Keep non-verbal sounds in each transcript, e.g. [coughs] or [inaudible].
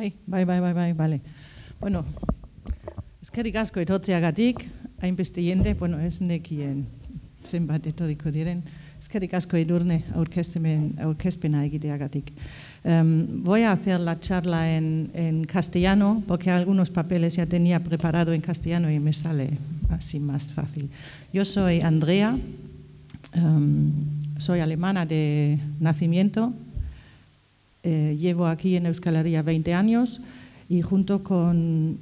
Bai, bai, bai, bai, bai, bale. Bueno, eskerrik asko etortzeagatik, hainbeste jende, bueno, ez nekien zenbat etoriko diren, eskerrik asko edurne aurkezpen, aurkezpena egiteagatik. Um, voy a hacer la charla en, en, castellano porque algunos papeles ya tenía preparado en castellano y me sale así más fácil. Yo soy Andrea, um, soy alemana de nacimiento, eh, llevo aquí en Euskal Herria 20 años y junto con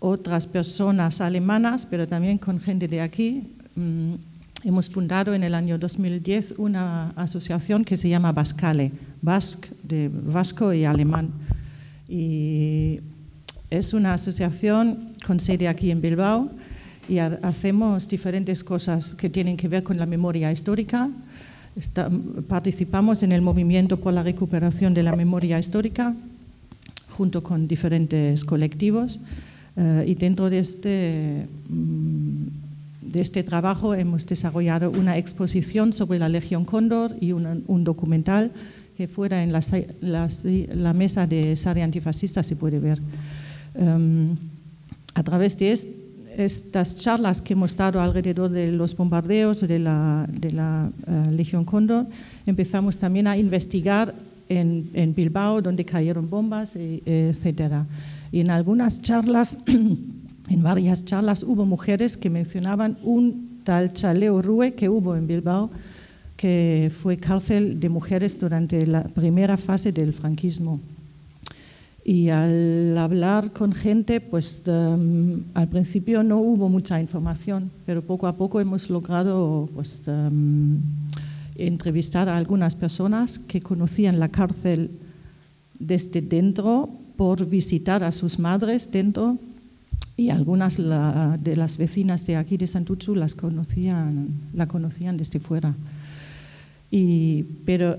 otras personas alemanas, pero también con gente de aquí, um, hemos fundado en el año 2010 una asociación que se llama Bascale, Basque, de vasco y alemán. Y es una asociación con sede aquí en Bilbao y hacemos diferentes cosas que tienen que ver con la memoria histórica. Está, participamos en el movimiento por la recuperación de la memoria histórica junto con diferentes colectivos uh, y dentro de este um, de este trabajo hemos desarrollado una exposición sobre la Legión Cóndor y una, un documental que fuera en la, la, la, mesa de Sare Antifascista se puede ver. Um, a través de est, estas charlas que hemos dado alrededor de los bombardeos de la, de la uh, Legión Cóndor, empezamos también a investigar en, en Bilbao, donde cayeron bombas, e, etc. Y en algunas charlas [clears throat] en varias charlas hubo mujeres que mencionaban un tal Chaleo Rue que hubo en Bilbao, que fue cárcel de mujeres durante la primera fase del franquismo. Y al hablar con gente, pues um, al principio no hubo mucha información, pero poco a poco hemos logrado pues, um, entrevistar a algunas personas que conocían la cárcel desde dentro por visitar a sus madres dentro y algunas la, de las vecinas de aquí de Santuchu las conocían, la conocían desde fuera. Y, pero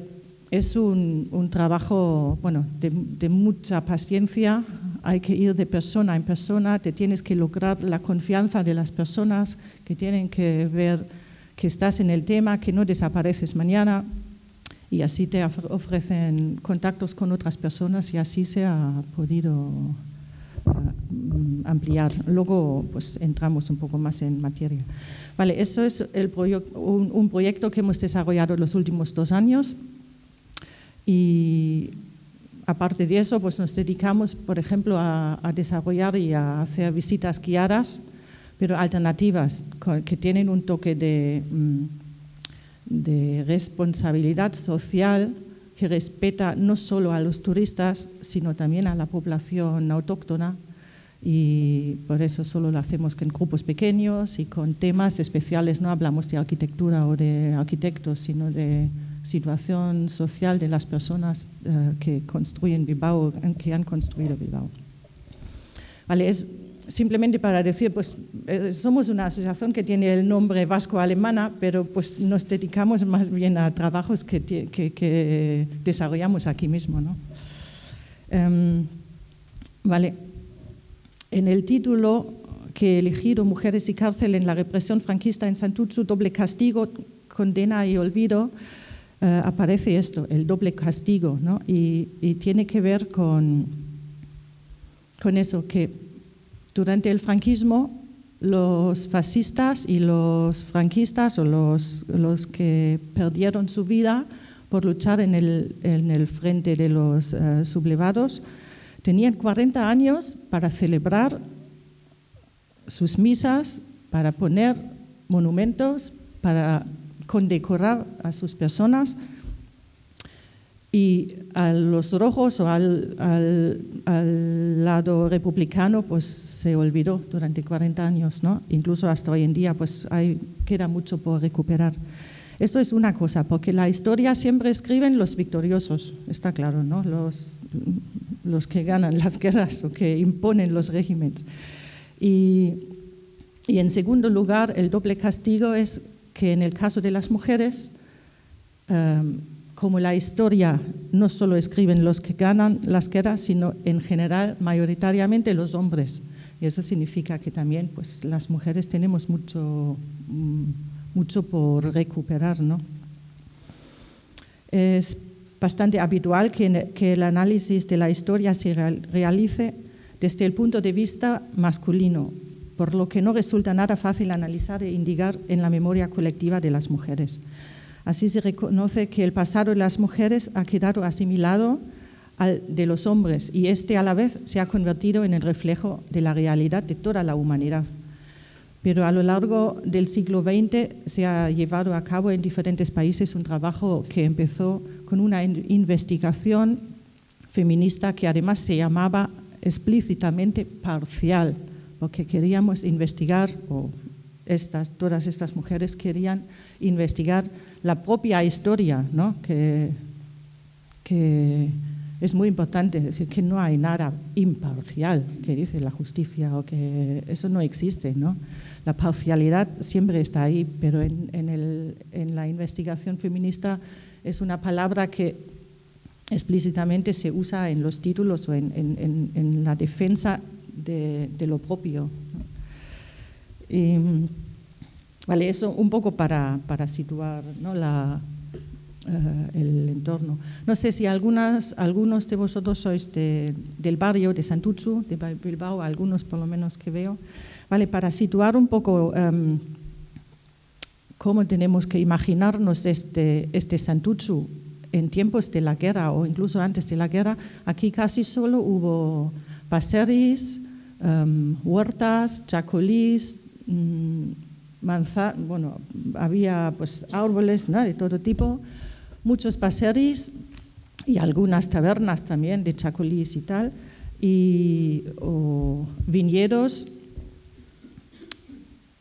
es un, un trabajo bueno, de, de, mucha paciencia, hay que ir de persona en persona, te tienes que lograr la confianza de las personas que tienen que ver que estás en el tema, que no desapareces mañana y así te ofrecen contactos con otras personas y así se ha podido ampliar. Luego pues, entramos un poco más en materia. Vale, eso es un, proyecto que hemos desarrollado los últimos dos años y aparte de eso pues, nos dedicamos, por ejemplo, a, desarrollar y a hacer visitas guiadas, pero alternativas, que tienen un toque de, de responsabilidad social que respeta no solo a los turistas, sino también a la población autóctona y por eso solo lo hacemos en grupos pequeños y con temas especiales. No hablamos de arquitectura o de arquitectos, sino de situación social de las personas uh, que construyen Bilbao, que han construido Bilbao. Vale, es simplemente para decir, pues eh, somos una asociación que tiene el nombre vasco-alemana, pero pues nos dedicamos más bien a trabajos que, que, desarrollamos aquí mismo, ¿no? Um, vale. En el título que he elegido, Mujeres y cárcel en la represión franquista en Santuchu, doble castigo, condena y olvido, uh, aparece esto, el doble castigo, ¿no? y, y tiene que ver con, con eso, que durante el franquismo los fascistas y los franquistas o los, los que perdieron su vida por luchar en el, en el frente de los uh, sublevados, tenían 40 años para celebrar sus misas, para poner monumentos, para condecorar a sus personas Y a los rojos o al, al, al, lado republicano pues se olvidó durante 40 años, ¿no? Incluso hasta hoy en día pues hay, queda mucho por recuperar. Esto es una cosa, porque la historia siempre escriben los victoriosos, está claro, ¿no? Los, los que ganan las guerras o que imponen los regímenes. Y, y en segundo lugar, el doble castigo es que en el caso de las mujeres, um, como la historia no solo escriben los que ganan las guerras, sino en general, mayoritariamente los hombres. Y eso significa que también pues, las mujeres tenemos mucho, mucho por recuperar. ¿no? Es bastante habitual que, que, el análisis de la historia se realice desde el punto de vista masculino, por lo que no resulta nada fácil analizar e indicar en la memoria colectiva de las mujeres. Así se reconoce que el pasado de las mujeres ha quedado asimilado al de los hombres y este a la vez se ha convertido en el reflejo de la realidad de toda la humanidad. Pero a lo largo del siglo XX se ha llevado a cabo en diferentes países un trabajo que empezó con una investigación feminista que además se llamaba explícitamente parcial, porque queríamos investigar, o estas, todas estas mujeres querían investigar la propia historia, ¿no? que, que es muy importante, decir que no hay nada imparcial que dice la justicia o que eso no existe. ¿no? La parcialidad siempre está ahí, pero en, en, el, en la investigación feminista es una palabra que explícitamente se usa en los títulos o en, en, la defensa de, de lo propio. Vale, eso un poco para, para situar ¿no? la, uh, el entorno. No sé si algunas, algunos de vosotros sois de, del barrio de Santuchu, de Bilbao, algunos por lo menos que veo. Vale, para situar un poco um, cómo tenemos que imaginarnos este, este Santuchu en tiempos de la guerra o incluso antes de la guerra, aquí casi solo hubo paseris, um, huertas, chacolís, um, manza, bueno, había pues árboles de todo tipo, muchos paseris y algunas tabernas también de chacolís y tal, y viñedos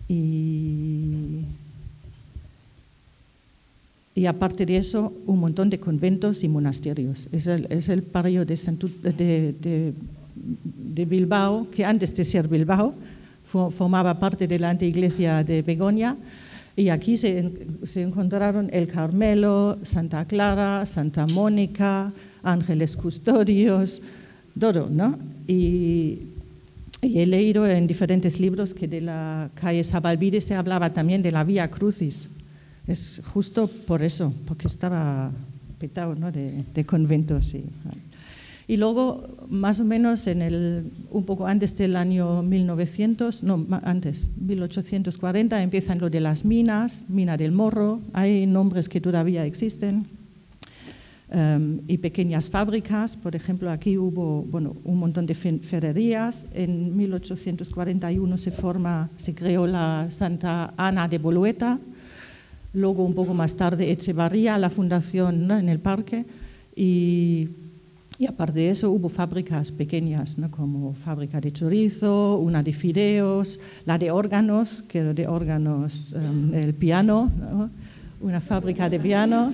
y, aparte de eso un montón de conventos y monasterios. Es el, es el barrio de, de, de Bilbao, que antes de ser Bilbao formaba parte de la anteiglesia de Begoña. Y aquí se, encontraron el Carmelo, Santa Clara, Santa Mónica, Ángeles Custodios, todo, ¿no? Y, y, he leído en diferentes libros que de la calle Sabalvide se hablaba también de la Vía Crucis. Es justo por eso, porque estaba petado ¿no? de, de conventos. Y, y luego, más o menos en el, un poco antes del año 1900, no, antes, 1840, empiezan lo de las minas, mina del Morro, hay nombres que todavía existen, um, y pequeñas fábricas. Por ejemplo, aquí hubo bueno, un montón de ferrerías. En 1841 se, forma, se creó la Santa Ana de Bolueta. Luego, un poco más tarde, Echevarría, la fundación ¿no? en el parque. Y y aparte de eso hubo fábricas pequeñas, ¿no? como fábrica de chorizo, una de fideos, la de órganos, que de órganos, um, el piano, ¿no? una fábrica de piano.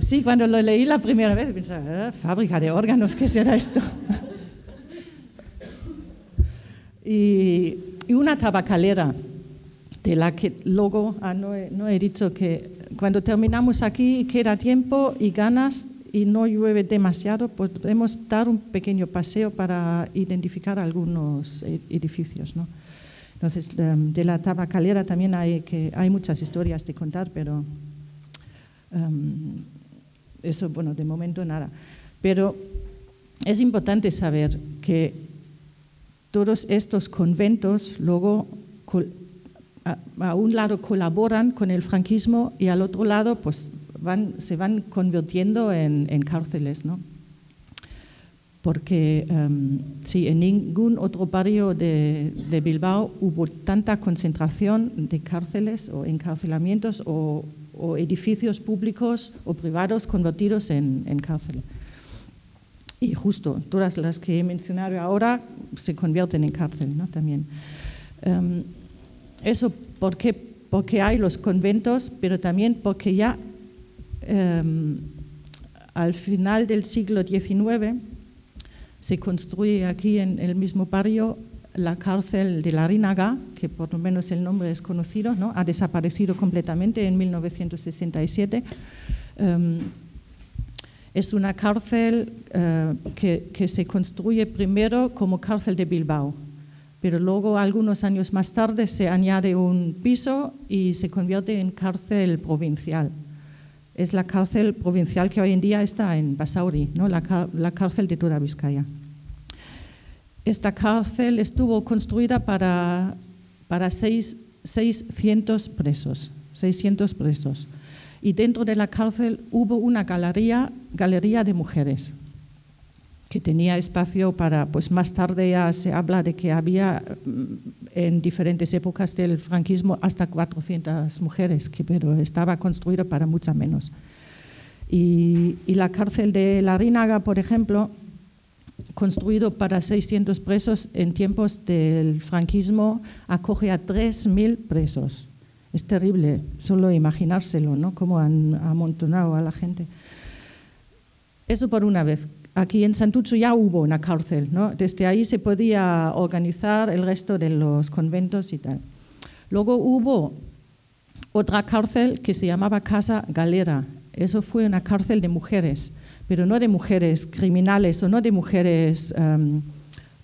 Sí, cuando lo leí la primera vez pensé, ¿eh? fábrica de órganos, ¿qué será esto? [laughs] y, y, una tabacalera, de la que luego, ah, no, he, no he dicho que cuando terminamos aquí queda tiempo y ganas y no llueve demasiado, podemos dar un pequeño paseo para identificar algunos e-, edificios. ¿no? Entonces, de la tabacalera también hay, que, hay muchas historias de contar, pero um, eso, bueno, de momento nada. Pero es importante saber que todos estos conventos luego a, a un lado colaboran con el franquismo y al otro lado pues van, se van convirtiendo en, en cárceles, ¿no? Porque um, sí, en ningún otro barrio de, de, Bilbao hubo tanta concentración de cárceles o encarcelamientos o, o edificios públicos o privados convertidos en, cárcel. Y justo, todas las que he mencionado ahora se convierten en cárcel ¿no? también. Em, eso porque, porque hay los conventos, pero también porque ya al final del siglo XIX se construye aquí en el mismo barrio la cárcel de la Rinaga, que por lo menos el nombre es conocido, ¿no? ha desaparecido completamente en 1967. Em, es una cárcel eh, que, que, se construye primero como cárcel de Bilbao, pero luego algunos años más tarde se añade un piso y se convierte en cárcel provincial. Es la cárcel provincial que hoy en día está en Basauri, ¿no? la, cárcel de toda Vizcaya. Esta cárcel estuvo construida para, para 600 presos, 600 presos. Y dentro de la cárcel hubo una galería de mujeres que tenía espacio para, pues más tarde ya se habla de que había mm, en diferentes épocas del franquismo hasta 400 mujeres, que, pero estaba construida para mucha menos. Y, la cárcel de La Rinaga, por ejemplo, construido para 600 presos en tiempos del franquismo, acoge a 3.000 presos. Es terrible solo imaginárselo, ¿no? Cómo han amontonado a la gente. Eso por una vez. Aquí en Santucho ya hubo una cárcel, ¿no? Desde ahí se podía organizar el resto de los conventos y tal. Luego hubo otra cárcel que se llamaba Casa Galera. Eso fue una cárcel de mujeres pero no de mujeres criminales o no de mujeres um,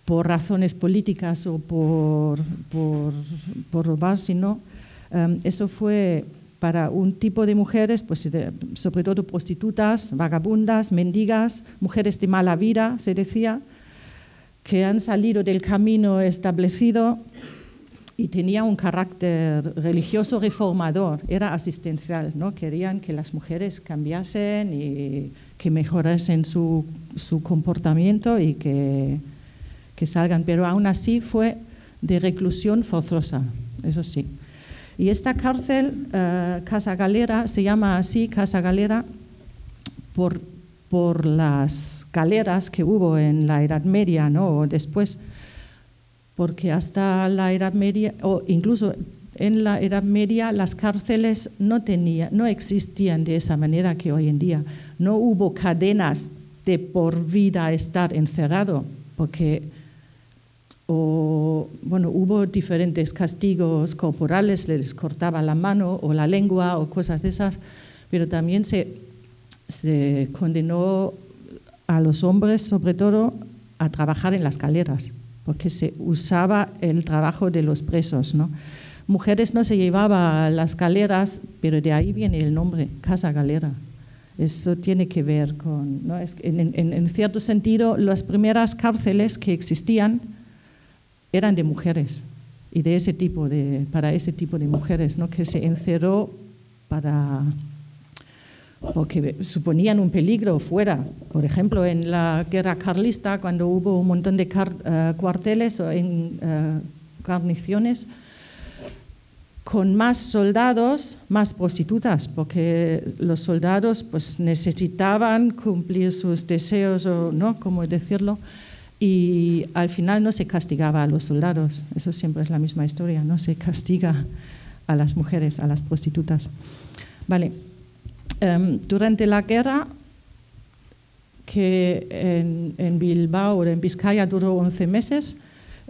por razones políticas o por, por, robar, sino um, eso fue para un tipo de mujeres, pues sobre todo prostitutas, vagabundas, mendigas, mujeres de mala vida, se decía, que han salido del camino establecido y tenía un carácter religioso reformador, era asistencial, ¿no? querían que las mujeres cambiasen y que mejorasen su, su comportamiento y que, que, salgan, pero aún así fue de reclusión forzosa, eso sí. Y esta cárcel, uh, Casa Galera, se llama así Casa Galera por, por las galeras que hubo en la Edad Media, ¿no? o después porque hasta la Edad Media, o incluso en la Edad Media, las cárceles no, tenía, no existían de esa manera que hoy en día. No hubo cadenas de por vida estar encerrado, porque o, bueno, hubo diferentes castigos corporales, les cortaba la mano o la lengua o cosas de esas, pero también se, se condenó a los hombres, sobre todo, a trabajar en las caleras porque se usaba el trabajo de los presos. ¿no? Mujeres no se llevaba las galeras, pero de ahí viene el nombre, casa galera. Eso tiene que ver con, en, cierto sentido, las primeras cárceles que existían eran de mujeres y de ese tipo de, para ese tipo de mujeres, ¿no? que se encerró para o que suponían un peligro fuera. Por ejemplo, en la guerra carlista, cuando hubo un montón de eh, cuarteles o en uh, guarniciones, con más soldados, más prostitutas, porque los soldados pues, necesitaban cumplir sus deseos, o no, como decirlo, y al final no se castigaba a los soldados. Eso siempre es la misma historia, no se castiga a las mujeres, a las prostitutas. Vale. Em, durante la guerra, que en, Bilbao o en Vizcaya duró 11 meses,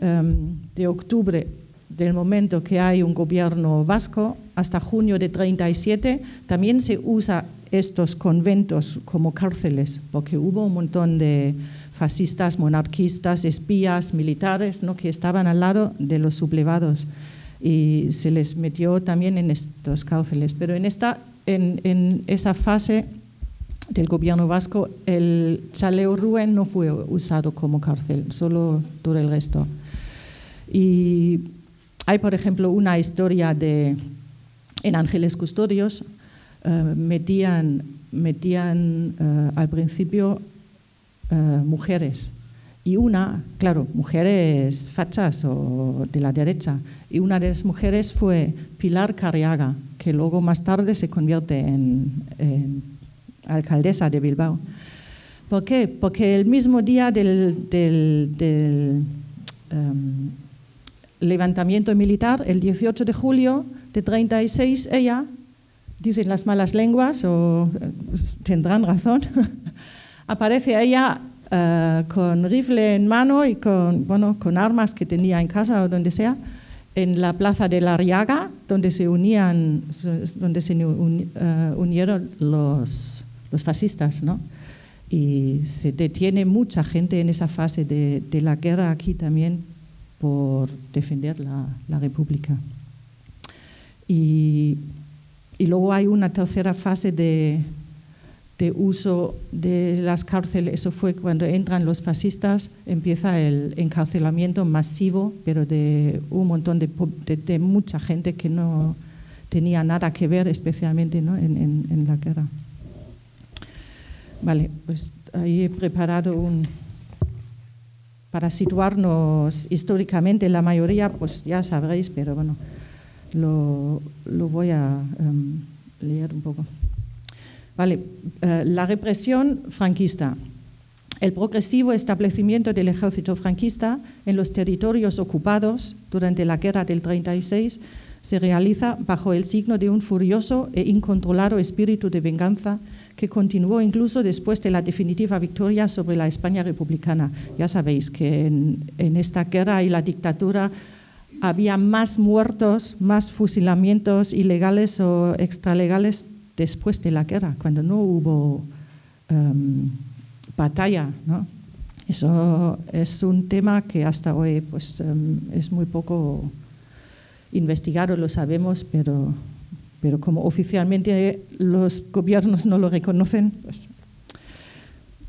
em, de octubre del momento que hay un gobierno vasco hasta junio de 37, también se usa estos conventos como cárceles, porque hubo un montón de fascistas, monarquistas, espías, militares, ¿no? que estaban al lado de los sublevados y se les metió también en estos cárceles. Pero en esta en, esa fase del gobierno vasco, el Chaleo Ruen no fue usado como cárcel, solo todo el resto. Y hay, por ejemplo, una historia de en Ángeles Custodios, eh, metían, metían eh, al principio eh, mujeres y una, claro, mujeres fachas o de la derecha, y una de las mujeres fue Pilar Carriaga, que luego más tarde se convierte en, alcaldesa de Bilbao. ¿Por qué? Porque el mismo día del, em, levantamiento militar, el 18 de julio de 36, ella, dicen las malas lenguas, o eh, tendrán razón, [laughs] aparece ella eh, con rifle en mano y con, bueno, con armas que tenía en casa o donde sea, en la plaza de la Riaga, donde se unían, donde se eh, unieron los, los fascistas, ¿no? Y se detiene mucha gente en esa fase de, de la guerra aquí también por defender la, la República. Y, y luego hay una tercera fase de, de uso de las cárceles, eso fue cuando entran los fascistas, empieza el encarcelamiento masivo, pero de un montón de, de, mucha gente que no tenía nada que ver, especialmente ¿no? en, en, la guerra. Vale, pues ahí he preparado un... Para situarnos históricamente, la mayoría, pues ya sabréis, pero bueno, lo, lo voy a um, leer un poco. Eh, la represión franquista. El progresivo establecimiento del ejército franquista en los territorios ocupados durante la guerra del 36 se realiza bajo el signo de un furioso e incontrolado espíritu de venganza que continuó incluso después de la definitiva victoria sobre la España republicana. Ya sabéis que en esta guerra y la dictadura había más muertos, más fusilamientos ilegales o extralegales después de la guerra, cuando no hubo um, batalla. Eso es un tema que hasta hoy pues, um, es muy poco investigado, lo sabemos, pero, pero como oficialmente los gobiernos no lo reconocen, pues,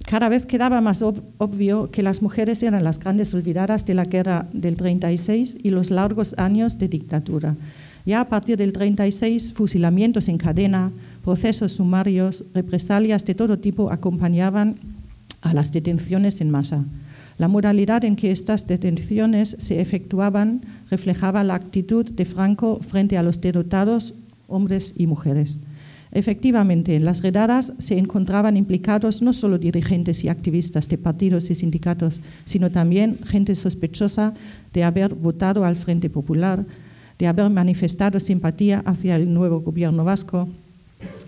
cada vez quedaba más obvio que las mujeres eran las grandes olvidadas de la guerra del 36 y los largos años de dictadura. Ya a partir del 36, fusilamientos en cadena, procesos sumarios, represalias de todo tipo acompañaban a las detenciones en masa. La moralidad en que estas detenciones se efectuaban reflejaba la actitud de Franco frente a los derrotados hombres y mujeres. Efectivamente, en las redadas se encontraban implicados no solo dirigentes y activistas de partidos y sindicatos, sino también gente sospechosa de haber votado al Frente Popular, de haber manifestado simpatía hacia el nuevo gobierno vasco,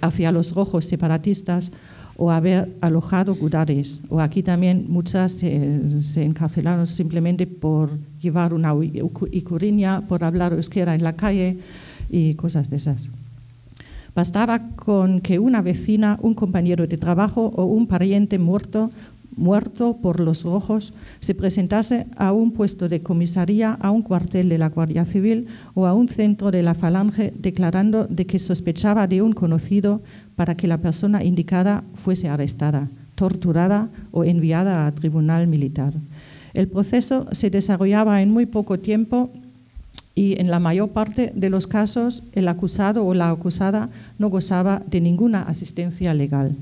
hacia los rojos separatistas o haber alojado gudares. O aquí también muchas se encarcelaron simplemente por llevar una icuriña, por hablar euskera en la calle y cosas de esas. Bastaba con que una vecina, un compañero de trabajo o un pariente muerto muerto por los rojos se presentase a un puesto de comisaría, a un cuartel de la Guardia Civil o a un centro de la Falange declarando de que sospechaba de un conocido para que la persona indicada fuese arrestada, torturada o enviada a tribunal militar. El proceso se desarrollaba en muy poco tiempo y en la mayor parte de los casos el acusado o la acusada no gozaba de ninguna asistencia legal.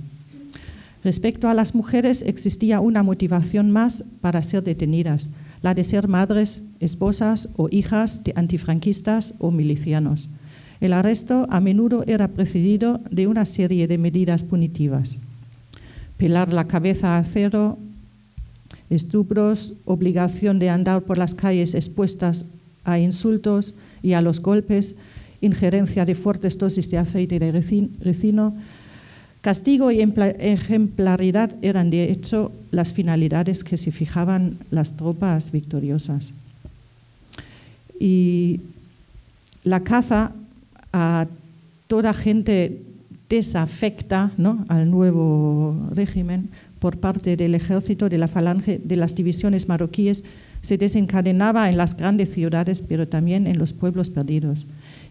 Respecto a las mujeres existía una motivación más para ser detenidas, la de ser madres, esposas o hijas de antifranquistas o milicianos. El arresto a menudo era precedido de una serie de medidas punitivas. Pelar la cabeza a cero, estupros, obligación de andar por las calles expuestas a insultos y a los golpes, injerencia de fuertes dosis de aceite de resino, Castigo y ejemplaridad eran, de hecho, las finalidades que se fijaban las tropas victoriosas. Y la caza a toda gente desafecta ¿no? al nuevo régimen por parte del ejército, de la falange, de las divisiones marroquíes, se desencadenaba en las grandes ciudades, pero también en los pueblos perdidos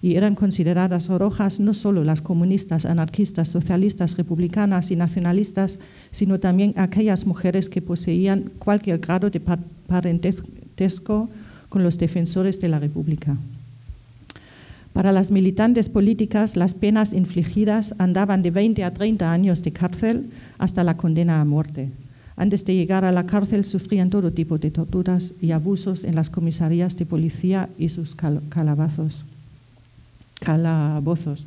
y eran consideradas rojas no solo las comunistas, anarquistas, socialistas, republicanas y nacionalistas, sino también aquellas mujeres que poseían cualquier grado de parentesco con los defensores de la República. Para las militantes políticas, las penas infligidas andaban de 20 a 30 años de cárcel hasta la condena a muerte. Antes de llegar a la cárcel sufrían todo tipo de torturas y abusos en las comisarías de policía y sus calabazos, calabozos.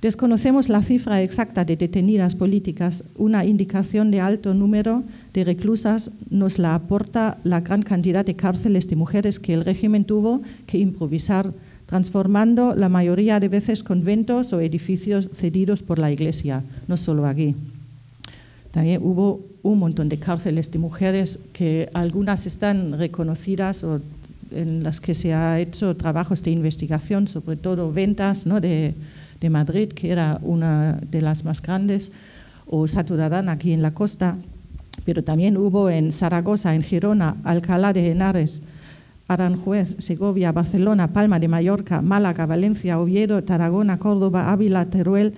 Desconocemos la cifra exacta de detenidas políticas. Una indicación de alto número de reclusas nos la aporta la gran cantidad de cárceles de mujeres que el régimen tuvo que improvisar, transformando la mayoría de veces conventos o edificios cedidos por la Iglesia, no solo aquí. También hubo un montón de cárceles de mujeres que algunas están reconocidas o en las que se ha hecho trabajos de investigación, sobre todo ventas ¿no? de, de, Madrid, que era una de las más grandes, o Saturarán aquí en la costa, pero también hubo en Zaragoza, en Girona, Alcalá de Henares, Aranjuez, Segovia, Barcelona, Palma de Mallorca, Málaga, Valencia, Oviedo, Tarragona, Córdoba, Ávila, Teruel,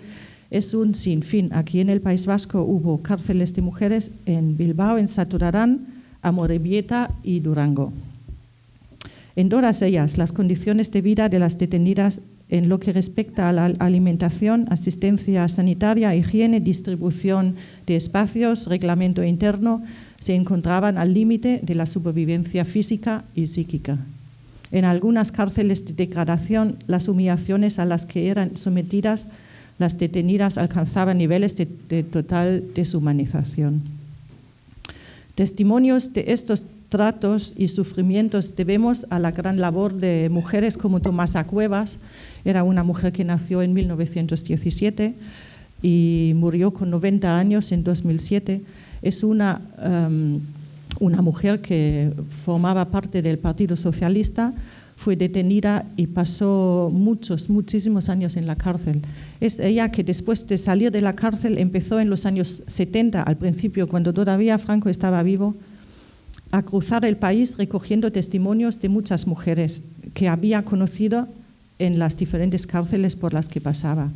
es un sinfín. Aquí en el País Vasco hubo cárceles de mujeres en Bilbao, en Saturarán, Amorebieta y Durango. En todas ellas, las condiciones de vida de las detenidas en lo que respecta a la alimentación, asistencia sanitaria, higiene, distribución de espacios, reglamento interno, se encontraban al límite de la supervivencia física y psíquica. En algunas cárceles de degradación, las humillaciones a las que eran sometidas las detenidas alcanzaban niveles de, total deshumanización. Testimonios de estos tratos y sufrimientos debemos a la gran labor de mujeres como Tomasa Cuevas, era una mujer que nació en 1917 y murió con 90 años en 2007. Es una, um, una mujer que formaba parte del Partido Socialista, fue detenida y pasó muchos, muchísimos años en la cárcel. Es ella que después de salir de la cárcel empezó en los años 70, al principio, cuando todavía Franco estaba vivo, a cruzar el país recogiendo testimonios de muchas mujeres que había conocido en las diferentes cárceles por las que pasaba.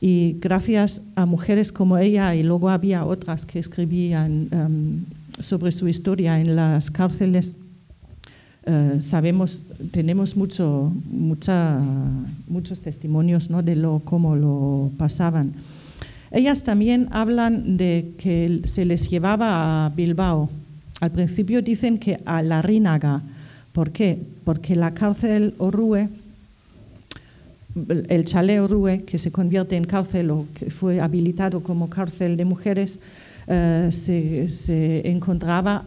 Y gracias a mujeres como ella, y luego había otras que escribían um, sobre su historia en las cárceles, eh, sabemos, tenemos mucho, muchos testimonios ¿no? de lo, cómo lo pasaban. Ellas también hablan de que se les llevaba a Bilbao. Al principio dicen que a la Rínaga. ¿Por qué? Porque la cárcel Orrue, el chalet Orrue, que se convierte en cárcel o que fue habilitado como cárcel de mujeres, eh, se, encontraba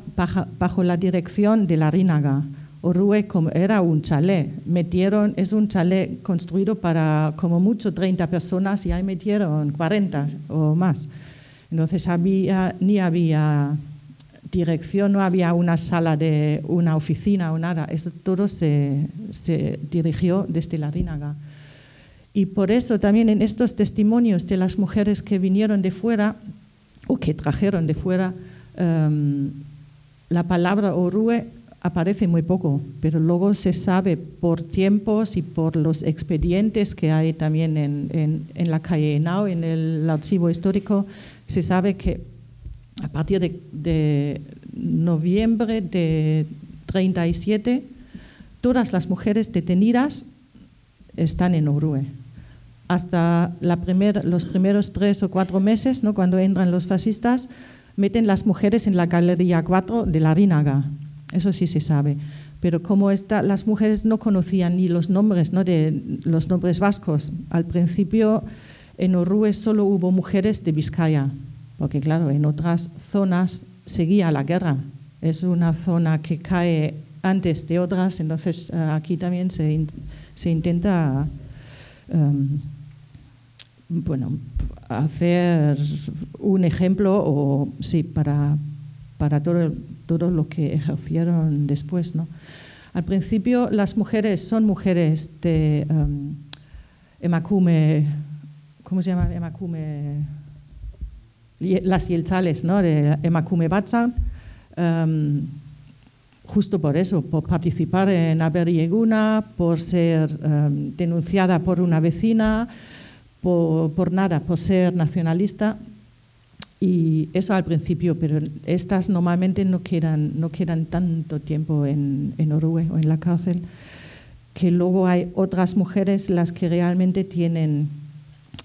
bajo, la dirección de la Rínaga. Orue era un chalet. Metieron, es un chalet construido para como mucho 30 personas y ahí metieron 40 o más. Entonces había, ni había dirección, no había una sala de una oficina o nada. Eso todo se, se dirigió desde la Rínaga. Y por eso también en estos testimonios de las mujeres que vinieron de fuera o que trajeron de fuera, um, la palabra Orue aparece muy poco, pero luego se sabe por tiempos y por los expedientes que hay también en, en, la calle Henao, en el archivo histórico, se sabe que a partir de, de noviembre de 37, todas las mujeres detenidas están en Orue. Hasta la primer, los primeros tres o cuatro meses, ¿no? cuando entran los fascistas, meten las mujeres en la Galería 4 de la Rínaga, eso sí se sabe. Pero como las mujeres no conocían ni los nombres, ¿no? de los nombres vascos, al principio en Orrue solo hubo mujeres de Vizcaya, porque claro, en otras zonas seguía la guerra. Es una zona que cae antes de otras, entonces eh, aquí también se, se intenta um, bueno, hacer un ejemplo o sí para, para todo, todo lo que ejercieron después. ¿no? Al principio las mujeres son mujeres de um, emakume, ¿cómo se llama? Emakume, las yeltzales, ¿no? de emakume batzan, um, justo por eso, por participar en Yeguna, por ser um, denunciada por una vecina, por, por nada, por ser nacionalista, y eso al principio, pero estas normalmente no quedan, no quedan tanto tiempo en, en o en la cárcel, que luego hay otras mujeres las que realmente tienen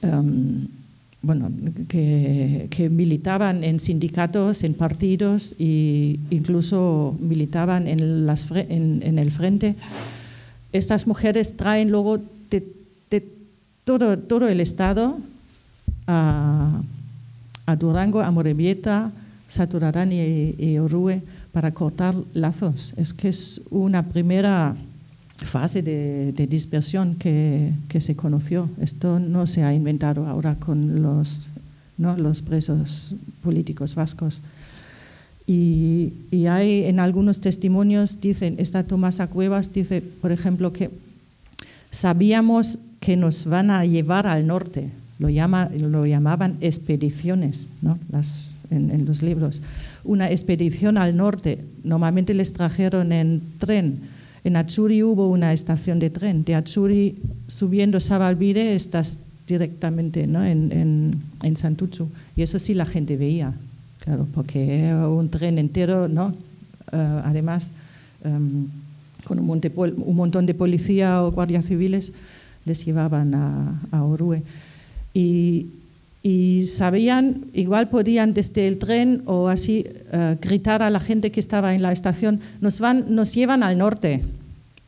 um, bueno, que, que, militaban en sindicatos, en partidos e incluso militaban en, las, en, en el frente. Estas mujeres traen luego de, de todo, todo, el Estado a, a Durango, a Morevieta, Saturarán y, y Orue para cortar lazos. Es que es una primera fase de, de dispersión que, que, se conoció. Esto no se ha inventado ahora con los, ¿no? los presos políticos vascos. Y, y, hay en algunos testimonios, dicen, esta Tomasa Cuevas dice, por ejemplo, que sabíamos que nos van a llevar al norte, lo, llama, lo llamaban expediciones ¿no? Las, en, en los libros. Una expedición al norte, normalmente les trajeron en tren, en Achuri hubo una estación de tren. De Achuri, subiendo Sabalbide, estás directamente ¿no? en, en, en, Santuchu. Y eso sí la gente veía, claro, porque un tren entero, ¿no? Uh, además, um, con un, monte, un, montón de policía o guardias civiles, les llevaban a, Orue. Y, y, sabían, igual podían desde el tren o así uh, gritar a la gente que estaba en la estación, nos, van, nos llevan al norte,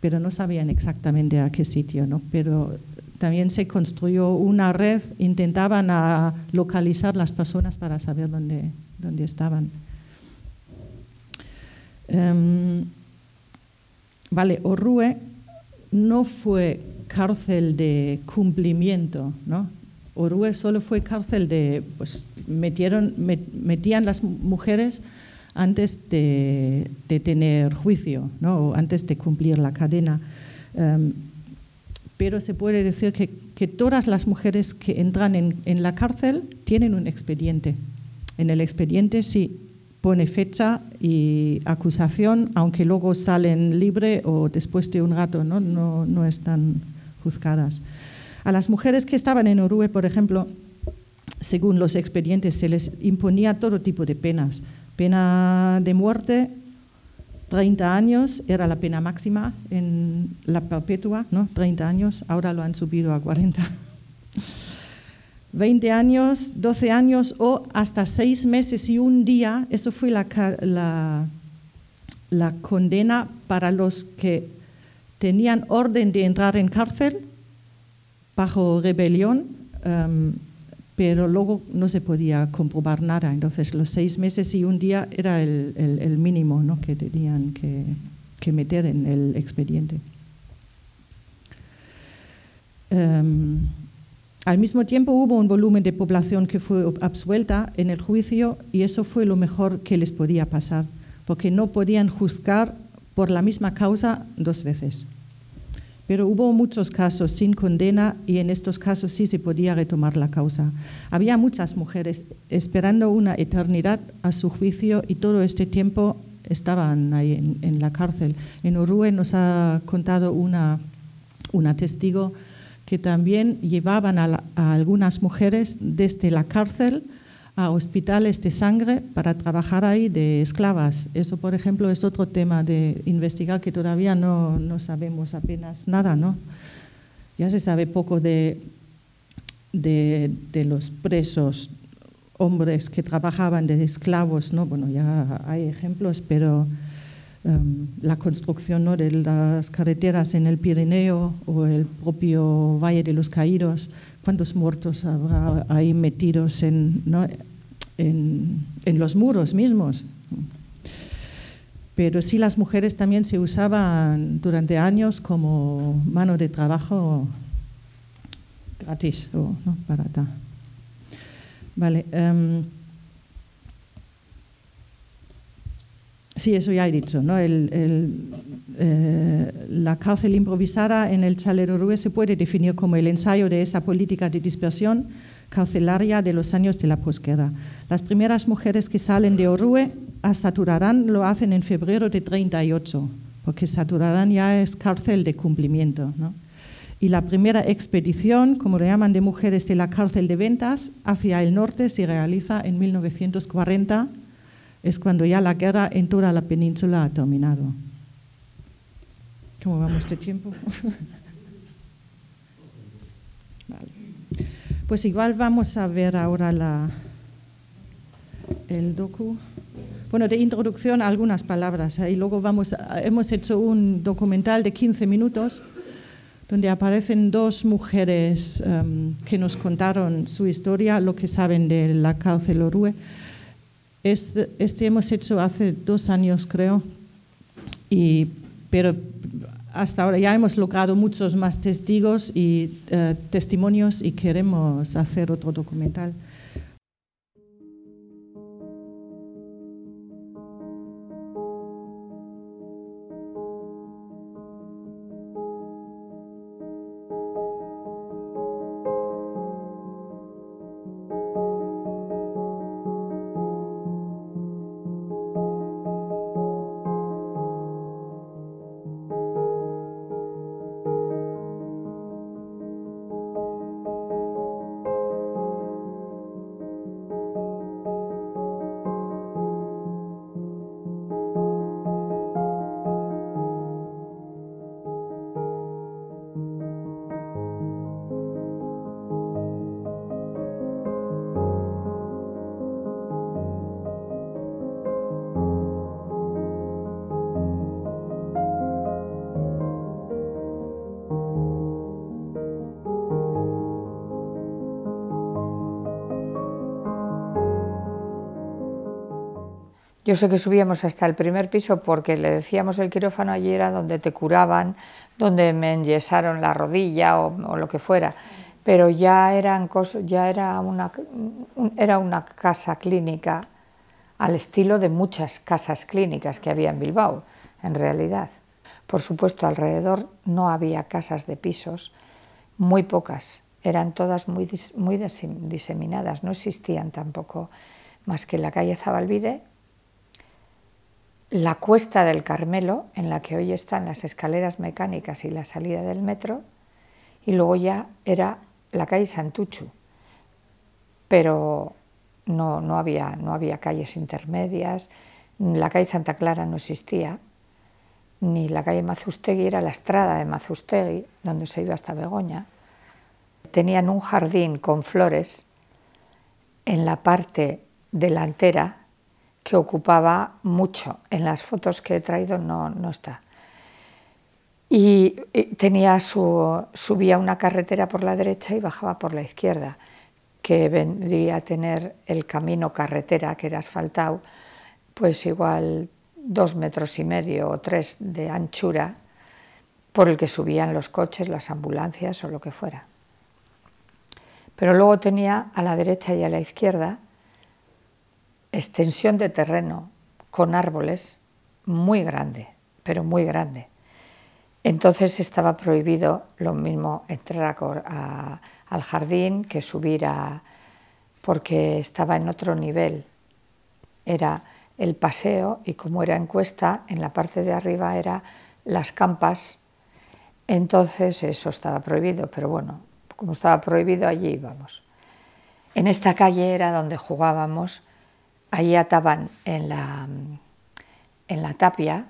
pero no sabían exactamente a qué sitio, ¿no? Pero también se construyó una red, intentaban a localizar las personas para saber dónde, dónde estaban. Um, vale, Orrue no fue cárcel de cumplimiento, ¿no? Orue solo fue cárcel de, pues metieron, met, metían las mujeres antes de, de tener juicio, ¿no? o antes de cumplir la cadena. Um, pero se puede decir que, que, todas las mujeres que entran en, en, la cárcel tienen un expediente. En el expediente sí pone fecha y acusación, aunque luego salen libre o después de un rato no, no, no están juzgadas. A las mujeres que estaban en Orue, por ejemplo, según los expedientes, se les imponía todo tipo de penas Pena de muerte, 30 años, era la pena máxima en la perpetua, ¿no? 30 años, ahora lo han subido a 40. 20 años, 12 años o hasta 6 meses y un día, eso fue la, la, la condena para los que tenían orden de entrar en cárcel bajo rebelión. Um, pero luego no se podía comprobar nada. Entonces, los seis meses y un día era el, mínimo que tenían que, que, meter en el expediente. Um, al mismo tiempo hubo un volumen de población que fue absuelta en el juicio y eso fue lo mejor que les podía pasar, porque no podían juzgar por la misma causa dos veces. Pero hubo muchos casos sin condena y en estos casos sí se podía retomar la causa. Había muchas mujeres esperando una eternidad a su juicio y todo este tiempo estaban ahí en, la cárcel. En Orue nos ha contado una, una testigo que también llevaban a algunas mujeres desde la cárcel a hospitales de sangre para trabajar ahí de esclavas. Eso, por ejemplo, es otro tema de investigar que todavía no, no sabemos apenas nada, ¿no? Ya se sabe poco de, de, los presos hombres que trabajaban de esclavos, ¿no? Bueno, ya hay ejemplos, pero um, la construcción ¿no? de las carreteras en el Pirineo o el propio Valle de los Caídos, ¿cuántos muertos habrá ahí metidos en, ¿no? En, en los muros mismos? Pero sí las mujeres también se usaban durante años como mano de trabajo gratis o ¿no? barata. Vale. Um, sí, eso ya he dicho. ¿no? El, el, eh, la cárcel improvisada en el Chalero Rue se puede definir como el ensayo de esa política de dispersión carcelaria de los años de la posguerra. Las primeras mujeres que salen de Orue a Saturarán lo hacen en febrero de 38, porque Saturarán ya es cárcel de cumplimiento. ¿no? Y la primera expedición, como lo llaman, de mujeres de la cárcel de ventas hacia el norte se realiza en 1940, es cuando ya la guerra en toda la península ha terminado. ¿Cómo vamos de tiempo? [laughs] vale. Pues igual vamos a ver ahora la, el docu. Bueno, de introducción algunas palabras. Y luego vamos hemos hecho un documental de 15 minutos donde aparecen dos mujeres um, que nos contaron su historia, lo que saben de la cárcel Orue. Este, este hemos hecho hace dos años, creo, y, pero hasta ahora ya hemos logrado muchos más testigos y uh, testimonios y queremos hacer otro documental. Yo sé que subíamos hasta el primer piso porque le decíamos el quirófano allí era donde te curaban, donde me enyesaron la rodilla o, lo que fuera, pero ya, eran ya era, una, era una casa clínica al estilo de muchas casas clínicas que había en Bilbao, en realidad. Por supuesto, alrededor no había casas de pisos, muy pocas, eran todas muy, muy diseminadas, no existían tampoco más que la calle Zabalbide la cuesta del Carmelo, en la que hoy están las escaleras mecánicas y la salida del metro, y luego ya era la calle Santuchu, pero no, no, había, no había calles intermedias, la calle Santa Clara no existía, ni la calle Mazustegui era la estrada de Mazustegui, donde se iba hasta Begoña. Tenían un jardín con flores en la parte delantera que ocupaba mucho. En las fotos que he traído no, no está. Y, tenía su, subía una carretera por la derecha y bajaba por la izquierda, que vendría a tener el camino carretera, que era asfaltado, pues igual dos metros y medio o tres de anchura, por el que subían los coches, las ambulancias o lo que fuera. Pero luego tenía a la derecha y a la izquierda extensión de terreno con árboles muy grande, pero muy grande. Entonces estaba prohibido lo mismo entrar al jardín que subir a, porque estaba en otro nivel. Era el paseo y como era encuesta, en la parte de arriba era las campas, entonces eso estaba prohibido, pero bueno, como estaba prohibido allí íbamos. En esta calle era donde jugábamos Ahí ataban en la, en la tapia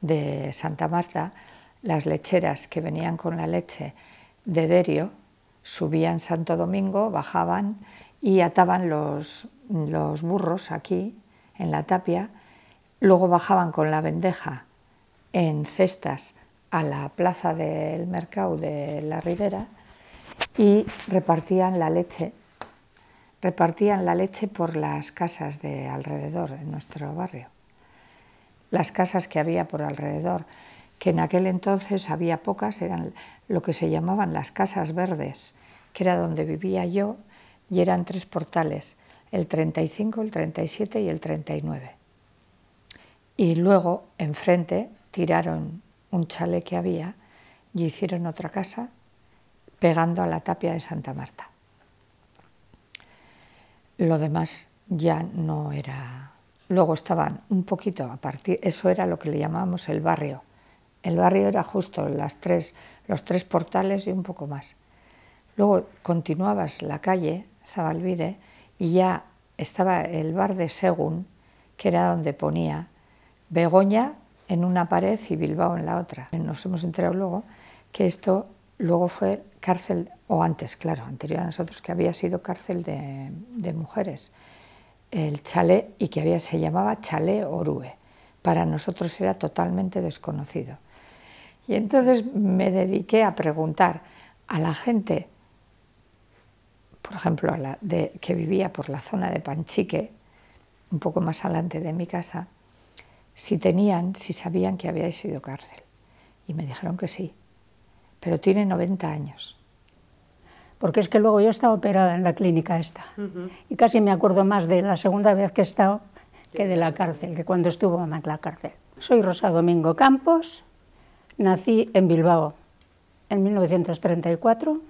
de Santa Marta las lecheras que venían con la leche de Derio, subían Santo Domingo, bajaban y ataban los, los burros aquí en la tapia, luego bajaban con la bendeja en cestas a la plaza del mercado de la Ribera y repartían la leche repartían la leche por las casas de alrededor en nuestro barrio. Las casas que había por alrededor, que en aquel entonces había pocas, eran lo que se llamaban las casas verdes, que era donde vivía yo, y eran tres portales, el 35, el 37 y el 39. Y luego, enfrente, tiraron un chale que había y hicieron otra casa pegando a la tapia de Santa Marta. Lo demás ya no era. Luego estaban un poquito a partir, eso era lo que le llamábamos el barrio. El barrio era justo las tres, los tres portales y un poco más. Luego continuabas la calle, Zabalvide, y ya estaba el bar de Según, que era donde ponía Begoña en una pared y Bilbao en la otra. Nos hemos enterado luego que esto luego fue cárcel o antes, claro, anterior a nosotros, que había sido cárcel de, mujeres, el chalet y que había, se llamaba Chalet Orue. Para nosotros era totalmente desconocido. Y entonces me dediqué a preguntar a la gente, por ejemplo, a la de, que vivía por la zona de Panchique, un poco más adelante de mi casa, si tenían, si sabían que había sido cárcel. Y me dijeron que sí, pero tiene 90 años. Porque es que luego yo he estado operada en la clínica esta y casi me acuerdo más de la segunda vez que he estado que de la cárcel, que cuando estuvo mamá en la cárcel. Soy Rosa Domingo Campos, nací en Bilbao en 1934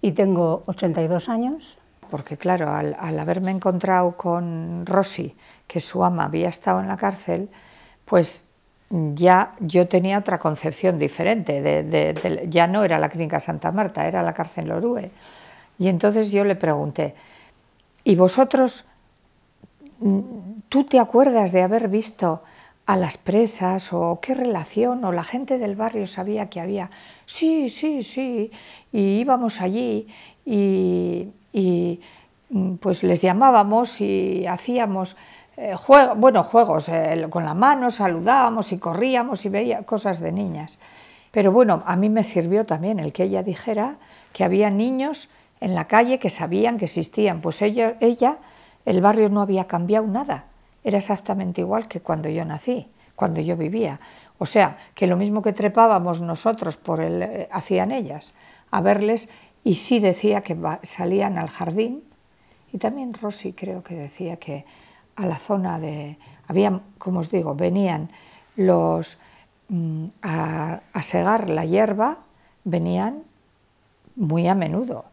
y tengo 82 años. Porque claro, al, al haberme encontrado con Rosy, que su ama había estado en la cárcel, pues ya yo tenía otra concepción diferente, de, ya no era la clínica Santa Marta, era la cárcel Lorue. Y entonces yo le pregunté, ¿y vosotros, tú te acuerdas de haber visto a las presas o qué relación o la gente del barrio sabía que había? Sí, sí, sí, y íbamos allí y, y pues les llamábamos y hacíamos eh, bueno, juegos, eh, con la mano saludábamos y corríamos y veía cosas de niñas. Pero bueno, a mí me sirvió también el que ella dijera que había niños en la calle que sabían que existían. Pues ella, ella, el barrio no había cambiado nada, era exactamente igual que cuando yo nací, cuando yo vivía. O sea, que lo mismo que trepábamos nosotros, por el, eh, hacían ellas, a verles, y sí decía que salían al jardín, y también Rosy creo que decía que a la zona de... Había, como os digo, venían los mm, a, segar la hierba, venían muy a menudo,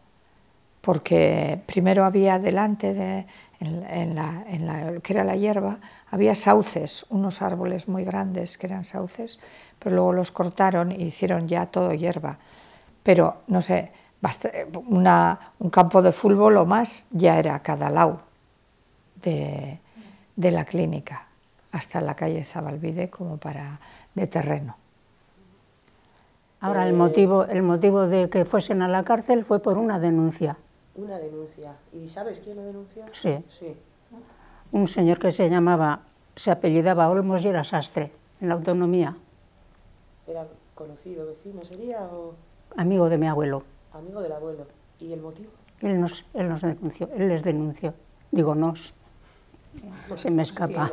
porque primero había delante de, en, la, en la, que era la hierba, había sauces, unos árboles muy grandes que eran sauces, pero luego los cortaron y hicieron ya todo hierba. Pero, no sé, una, un campo de fútbol o más ya era cada lado de, de la clínica hasta la calle Zabalbide como para de terreno. Ahora el motivo, el motivo de que fuesen a la cárcel fue por una denuncia. Una denuncia. ¿Y sabes quién lo denunció? Sí. sí. Un señor que se llamaba, se apellidaba Olmos y era sastre, en la autonomía. ¿Era conocido vecino sería o...? Amigo de mi abuelo. Amigo del abuelo. ¿Y el motivo? Él nos, él nos denunció, él les denunció. Digo, nos. Se me escapa.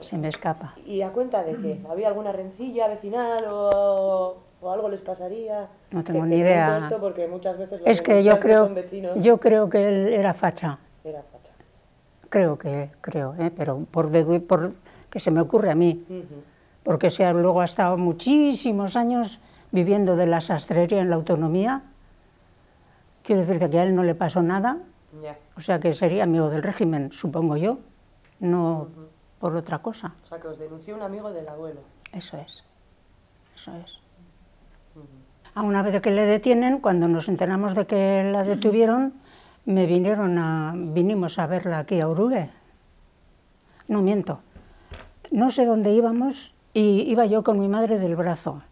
Se me escapa. ¿Y a cuenta de qué? ¿Había alguna rencilla vecinal o, o algo les pasaría? No tengo ni idea. Esto porque muchas veces es que yo creo, yo creo que él era facha. Era facha. Creo que, creo, ¿eh? pero por, por que se me ocurre a mí. Uh -huh. Porque sea, luego ha estado muchísimos años viviendo de la sastrería en la autonomía. Quiero decirte que a él no le pasó nada, Yeah. O sea que sería amigo del régimen, supongo yo, no uh -huh. por otra cosa. O sea que os denunció un amigo del abuelo. Eso es, eso es. Uh -huh. A una vez que le detienen, cuando nos enteramos de que la detuvieron, me vinieron a, vinimos a verla aquí a Uruguay. No miento. No sé dónde íbamos y iba yo con mi madre del brazo.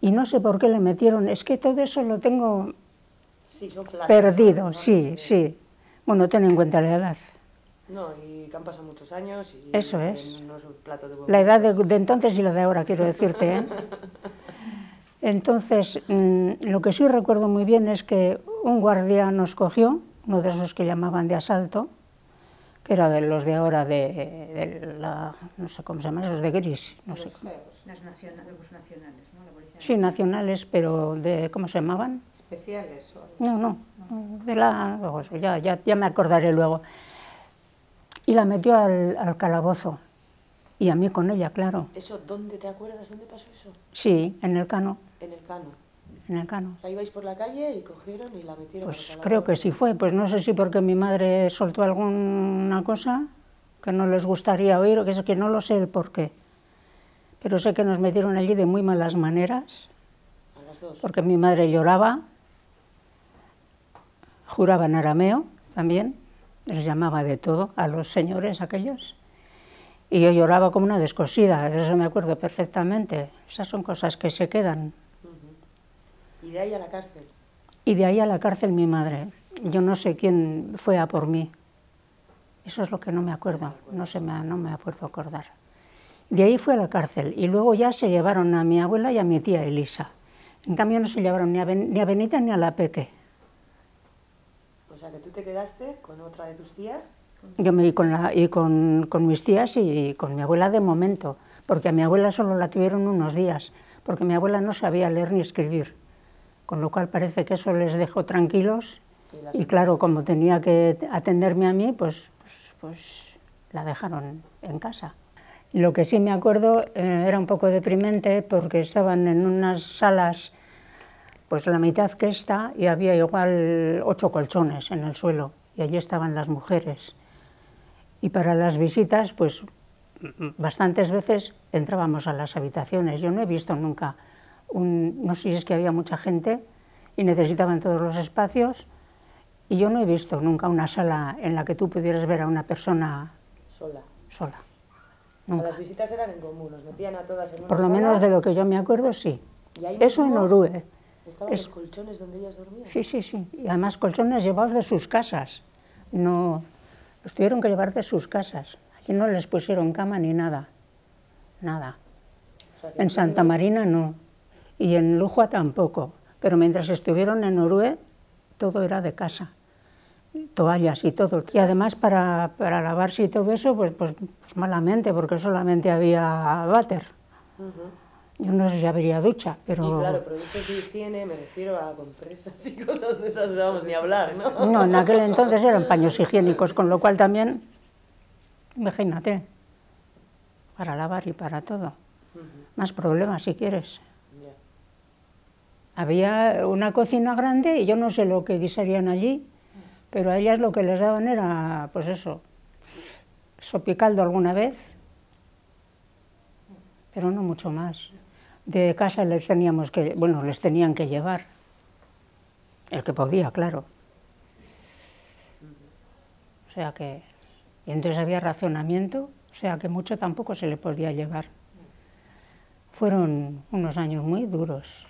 Y no sé por qué le metieron, es que todo eso lo tengo Sí, son flashes, Perdido, ¿no? sí, sí. Bueno, ten en cuenta la edad. No, y que han pasado muchos años y Eso es. no es un plato de huevo. La edad de, de, entonces y la de ahora, quiero decirte. ¿eh? [laughs] Entonces, mmm, lo que sí recuerdo muy bien es que un guardia nos cogió, uno de esos que llamaban de asalto, que era de los de ahora de, de la, no sé cómo se llama, esos de gris. No los sé. feos, las nacionales, los nacionales, Sí, nacionales, pero de, ¿cómo se llamaban? Especiales. O... No, no, de la, ya, ya, ya me acordaré luego. Y la metió al, al, calabozo, y a mí con ella, claro. ¿Eso dónde te acuerdas? ¿Dónde pasó eso? Sí, en el cano. En el cano. En el cano. O sea, ibais por la calle y cogieron y la metieron Pues creo que sí fue, pues no sé si porque mi madre soltó alguna cosa que no les gustaría oír, o que es que no lo sé el por qué. Pero sé que nos metieron allí de muy malas maneras, porque mi madre lloraba, juraba en arameo también, les llamaba de todo a los señores aquellos. Y yo lloraba como una descosida, de eso me acuerdo perfectamente. Esas son cosas que se quedan. ¿Y de ahí a la cárcel? y de ahí a la cárcel mi madre. Yo no sé quién fue a por mí. Eso es lo que no me acuerdo, no, se me, no me puedo acordar. De ahí fue a la cárcel y luego ya se llevaron a mi abuela y a mi tía Elisa. En cambio no se llevaron ni a, ni a Benita ni a la Peque. O sea, que tú te quedaste con otra de tus tías. Yo me di con, la, y con, con mis tías y con mi abuela de momento, porque a mi abuela solo la tuvieron unos días, porque mi abuela no sabía leer ni escribir, con lo cual parece que eso les dejó tranquilos y claro, como tenía que atenderme a mí, pues, pues, pues la dejaron en casa. Lo que sí me acuerdo eh, era un poco deprimente porque estaban en unas salas, pues la mitad que esta, y había igual ocho colchones en el suelo, y allí estaban las mujeres. Y para las visitas, pues bastantes veces entrábamos a las habitaciones. Yo no he visto nunca, un, no sé si es que había mucha gente y necesitaban todos los espacios, y yo no he visto nunca una sala en la que tú pudieras ver a una persona sola. sola. Nunca. las visitas eran en común, nos metían a todas en una Por lo menos de lo que yo me acuerdo, sí. Eso en Orue. ¿Estaban los colchones donde ellas dormían? Sí, sí, sí. Y además colchones llevados de sus casas. No, los tuvieron que llevar de sus casas. Aquí no les pusieron cama ni nada. Nada. en Santa Marina no. Y en Lujua tampoco. Pero mientras estuvieron en Orue, todo era de casa toallas y todo. Y además para, para lavarse y todo eso, pues, pues, pues malamente, porque solamente había váter. Yo no sé si habría ducha, pero... Y claro, productos de higiene, me refiero a compresas y [laughs] cosas de esas, vamos, ni hablar, ¿no? No, en aquel entonces eran paños higiénicos, con lo cual también, imagínate, para lavar y para todo. Más problemas si quieres. Había una cocina grande y yo no sé lo que guisarían allí, pero a ellas lo que les daban era, pues eso, sopicaldo alguna vez, pero no mucho más. De casa les teníamos que, bueno, les tenían que llevar, el que podía, claro. O sea que, y entonces había racionamiento, o sea que mucho tampoco se le podía llevar. Fueron unos años muy duros,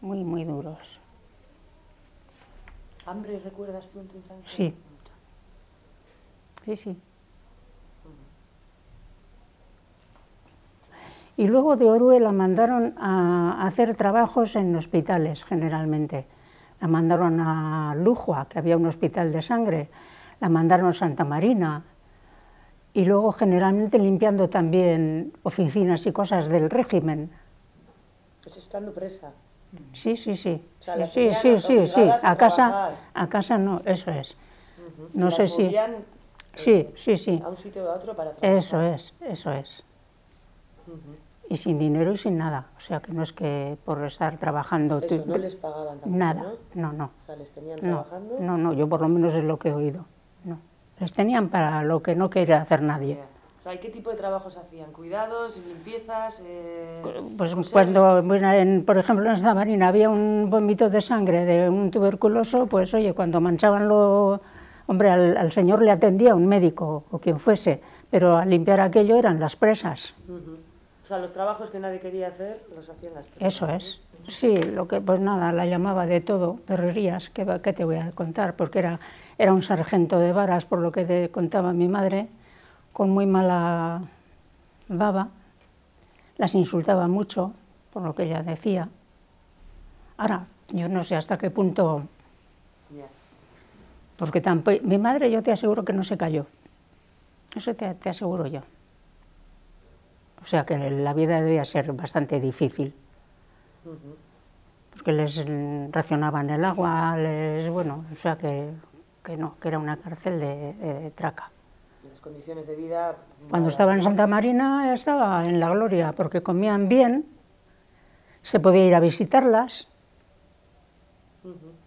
muy, muy duros. ¿Hambre recuerdas tú en tu infancia? Sí. Sí, sí. Y luego de Orue la mandaron a hacer trabajos en hospitales, generalmente. La mandaron a Lujua, que había un hospital de sangre, la mandaron a Santa Marina, y luego generalmente limpiando también oficinas y cosas del régimen. Pues estando presa. Sí, sí, sí. sí, sí, sí, sí. A, casa, a casa no, eso es. No sé si. Sí, sí, sí. A un sitio o a otro para trabajar. Eso es, eso es. Y sin dinero y sin nada. O sea, que no es que por estar trabajando... Eso, no les pagaban tampoco, Nada, no, no. O sea, les tenían trabajando... No, no, yo por lo menos es lo que he oído. No. Les tenían para lo que no quería hacer nadie. ¿Y qué tipo de trabajos hacían? ¿Cuidados, limpiezas? Eh, pues cuando, bueno, por ejemplo, en Santa Marina había un vómito de sangre de un tuberculoso, pues oye, cuando manchaban lo... Hombre, al, señor le atendía un médico o quien fuese, pero al limpiar aquello eran las presas. O sea, los trabajos que nadie quería hacer los hacían las presas. Eso es. Sí, lo que, pues nada, la llamaba de todo, perrerías, ¿qué, qué te voy a contar? Porque era, era un sargento de varas, por lo que te contaba mi madre, con muy mala baba, las insultaba mucho por lo que ella decía. Ahora, yo no sé hasta qué punto, porque tampoco, mi madre yo te aseguro que no se cayó, eso te, aseguro yo. O sea que la vida debía ser bastante difícil. Porque les racionaban el agua, les, bueno, o sea que, no, que era una cárcel de traca condiciones de vida... Cuando estaba en Santa Marina estaba en la gloria, porque comían bien, se podía ir a visitarlas.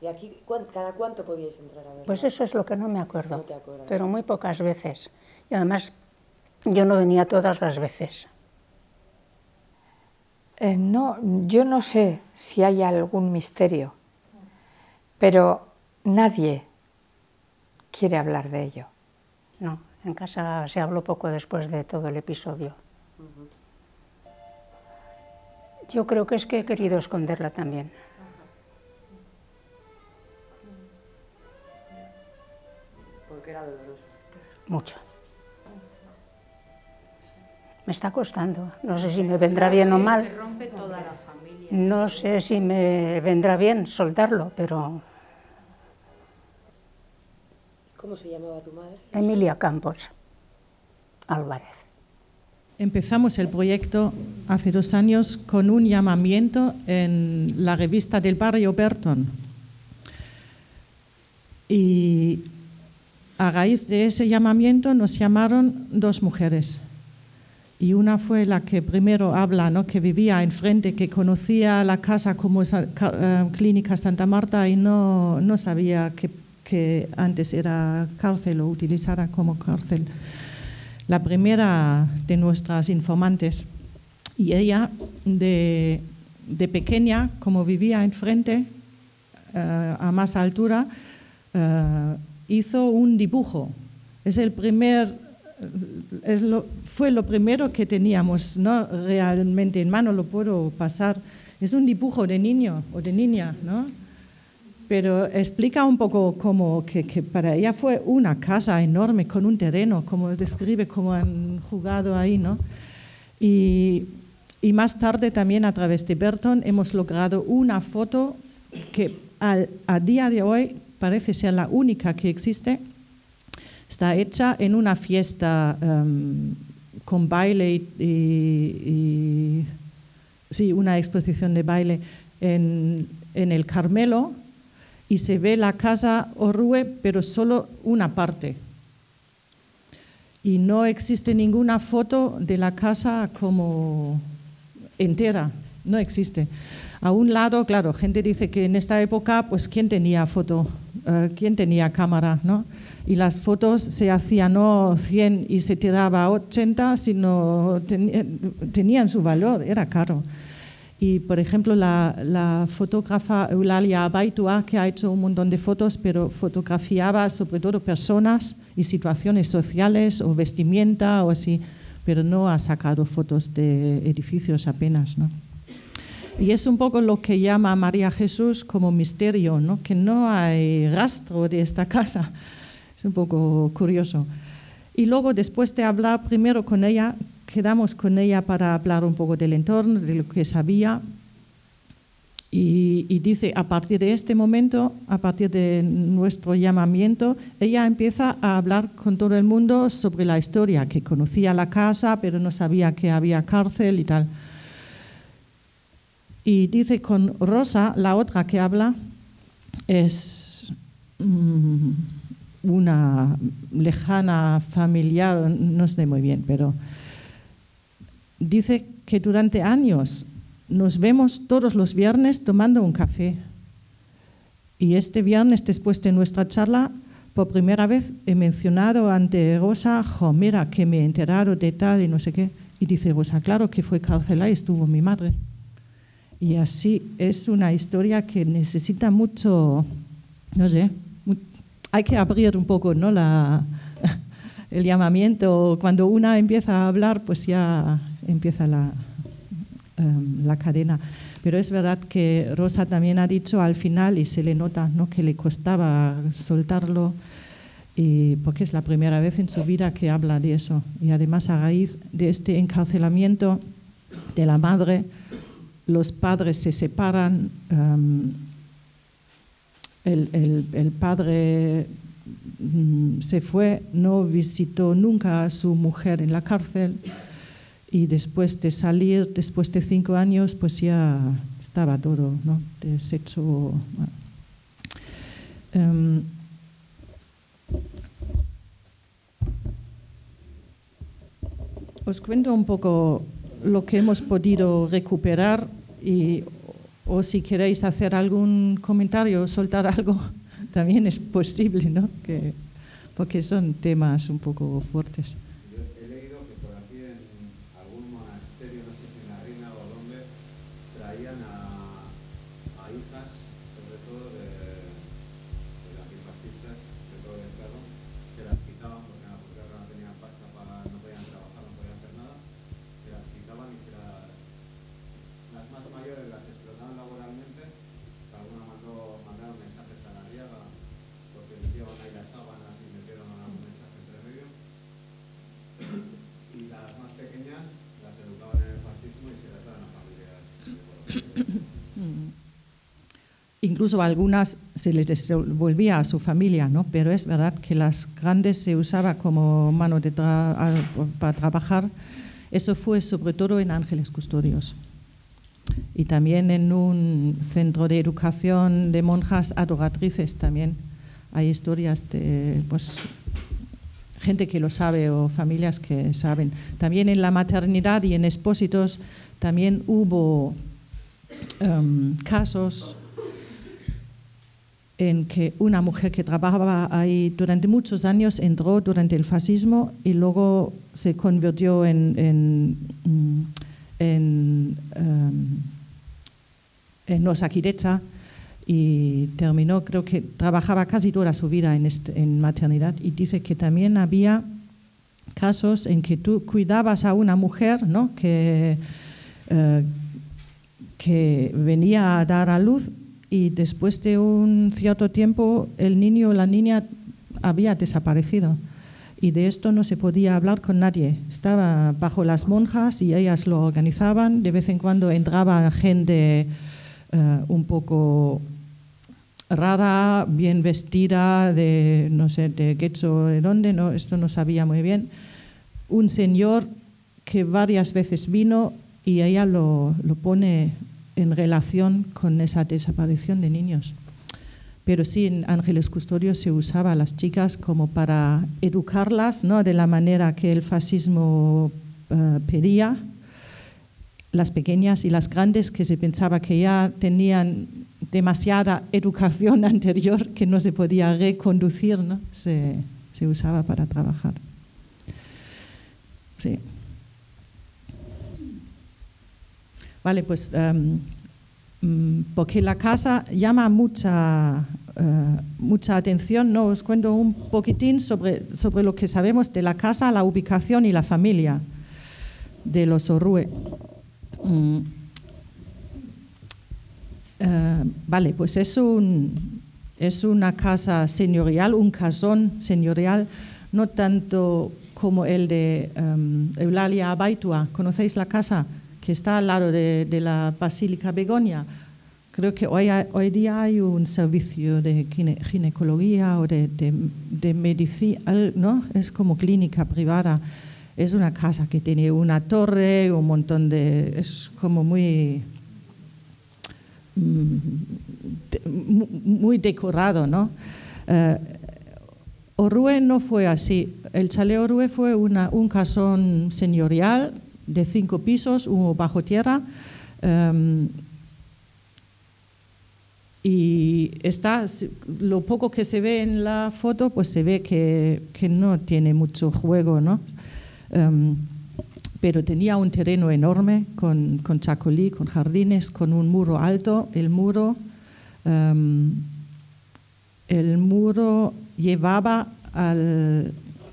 ¿Y aquí cada cuánto podíais entrar a verlas? Pues eso es lo que no me acuerdo, pero muy pocas veces. Y además yo no venía todas las veces. Eh, no, yo no sé si hay algún misterio, pero nadie quiere hablar de ello. No, en casa se habló poco después de todo el episodio. Yo creo que es que he querido esconderla también. Porque era doloroso. Mucho. Me está costando. No sé si me vendrá bien o mal. No sé si me vendrá bien soltarlo, pero ¿Cómo se llamaba tu madre? Emilia Campos Álvarez. Empezamos el proyecto hace dos años con un llamamiento en la revista del barrio Berton. Y a raíz de ese llamamiento nos llamaron dos mujeres. Y una fue la que primero habla, ¿no? que vivía enfrente, que conocía la casa como esa, eh, Clínica Santa Marta y no, no sabía que, que antes era cárcel o utilizada como cárcel la primera de nuestras informantes. Y ella, de, de pequeña, como vivía enfrente, eh, a más altura, eh, hizo un dibujo. Es el primer, es lo, fue lo primero que teníamos ¿no? realmente en mano, lo puedo pasar. Es un dibujo de niño o de niña, ¿no? Pero explica un poco cómo que, que para ella fue una casa enorme con un terreno, como describe cómo han jugado ahí, ¿no? Y, y más tarde también a través de Berton hemos logrado una foto que al- a día de hoy parece ser la única que existe. Está hecha en una fiesta em, con baile y, y- y- sí, una exposición de baile en, en el Carmelo y se ve la casa Orrue, pero solo una parte. Y no existe ninguna foto de la casa como entera, no existe. A un lado, claro, gente dice que en esta época, pues, ¿quién tenía foto? Eh, ¿Quién tenía cámara? ¿no? Y las fotos se hacían no 100 y se tiraba a 80, sino tenían su valor, era caro. Y, por ejemplo, la, la fotógrafa Eulalia Baitua, que ha hecho un montón de fotos, pero fotografiaba sobre todo personas y situaciones sociales o vestimenta o así, pero no ha sacado fotos de edificios apenas. ¿no? Y es un poco lo que llama María Jesús como misterio, ¿no? que no hay rastro de esta casa. Es un poco curioso. Y luego, después de hablar primero con ella, quedamos con ella para hablar un poco del entorno, de lo que sabía. Y, dice, a partir de este momento, a partir de nuestro llamamiento, ella empieza a hablar con todo el mundo sobre la historia, que conocía la casa, pero no sabía que había cárcel y tal. Y dice con Rosa, la otra que habla, es mm, una lejana familiar, no sé muy bien, pero dice que durante años nos vemos todos los viernes tomando un café. Y este viernes, después de nuestra charla, por primera vez he mencionado ante Rosa, jo, mira, que me he enterado de tal y no sé qué. Y dice Rosa, claro que fue cárcel y estuvo mi madre. Y así es una historia que necesita mucho, no sé, hay que abrir un poco ¿no? la, [laughs] el llamamiento. Cuando una empieza a hablar, pues ya empieza la, em, la cadena. Pero es verdad que Rosa también ha dicho al final, y se le nota ¿no? que le costaba soltarlo, porque es la primera vez en su vida que habla de eso. Y además a raíz de este encarcelamiento de la madre, los padres se separan, em, el padre mm, se fue, no visitó nunca a su mujer en la cárcel y después de salir, después de cinco años, pues ya estaba todo ¿no? deshecho. Em, os cuento un poco lo que hemos podido recuperar y o si queréis hacer algún comentario o soltar [laughs] algo, también es posible, ¿no? Que, porque son temas un poco fuertes. Incluso a algunas se les devolvía a su familia, ¿no? pero es verdad que las grandes se usaba como mano de tra- para trabajar. Eso fue sobre todo en Ángeles Custodios y también en un centro de educación de monjas adoratrices también hay historias de pues, gente que lo sabe o familias que saben. También en la maternidad y en expósitos también hubo em, casos en que una mujer que trabajaba ahí durante muchos años entró durante el fascismo y luego se convirtió en, en, mm, en, em, en y terminó, creo que trabajaba casi toda su vida en, este- en maternidad y dice que también había casos en que tú cuidabas a una mujer ¿no? que, eh, que venía a dar a luz y después de un cierto tiempo el niño o la niña había desaparecido. Y de esto no se podía hablar con nadie. Estaba bajo las monjas y ellas lo organizaban. De vez en cuando entraba gente eh, un poco rara, bien vestida, de no sé, de Getxo, de dónde, no, esto no sabía muy bien. Un señor que varias veces vino y ella lo, lo pone en relación con esa desaparición de niños. Pero sí, en Ángeles Custodios se usaba a las chicas como para educarlas, ¿no? de la manera que el fascismo eh, pedía, las pequeñas y las grandes que se pensaba que ya tenían demasiada educación [laughs] anterior que no se podía reconducir, ¿no? se, se usaba para trabajar. Sí. Vale, pues mm, porque la casa llama mucha, eh, mucha atención, ¿no? Os cuento un poquitín sobre, sobre lo que sabemos de la casa, la ubicación y la familia de los Orrue. Mm. Eh, vale, pues es, un, es una casa señorial, un casón señorial, no tanto como el de em, Eulalia Abaitua. ¿Conocéis la casa? Que está al lado de, la Basílica Begonia. Creo que hoy, hoy día hay un servicio de gine- ginecología o de, de, medicina, ¿no? Es como clínica privada. Es una casa que tiene una torre, un montón de... Es como muy... mm, muy decorado, ¿no? Eh, Orue no fue así. El chalet Orue fue una- un casón señorial de cinco pisos, uno bajo tierra. em, y está, lo poco que se ve en la foto, pues se ve que, que no tiene mucho juego, ¿no? Em, pero tenía un terreno enorme con, con chacolí, con jardines, con un muro alto. El muro, em, el muro llevaba al,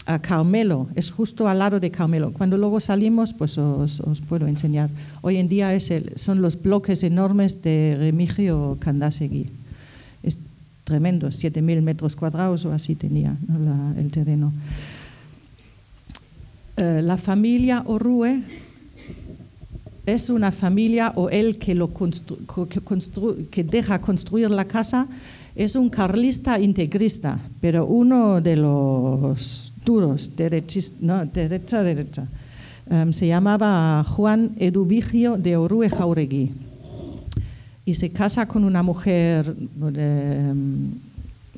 a Carmelo, es justo al lado de Carmelo. Cuando luego salimos, pues os, os puedo enseñar. Hoy en día es el- son los bloques enormes de Remigio Candasegui. Es tremendo, 7.000 metros cuadrados o así tenía ¿no? la- el terreno. Eh, la familia Orrue es una familia o él que, lo constru- co- que, constru- que deja construir la casa es un carlista integrista, pero uno de los duros, no, derecha, derecha. Em, se llamaba Juan Eduvigio de Orue Jauregui y se casa con una mujer de, em,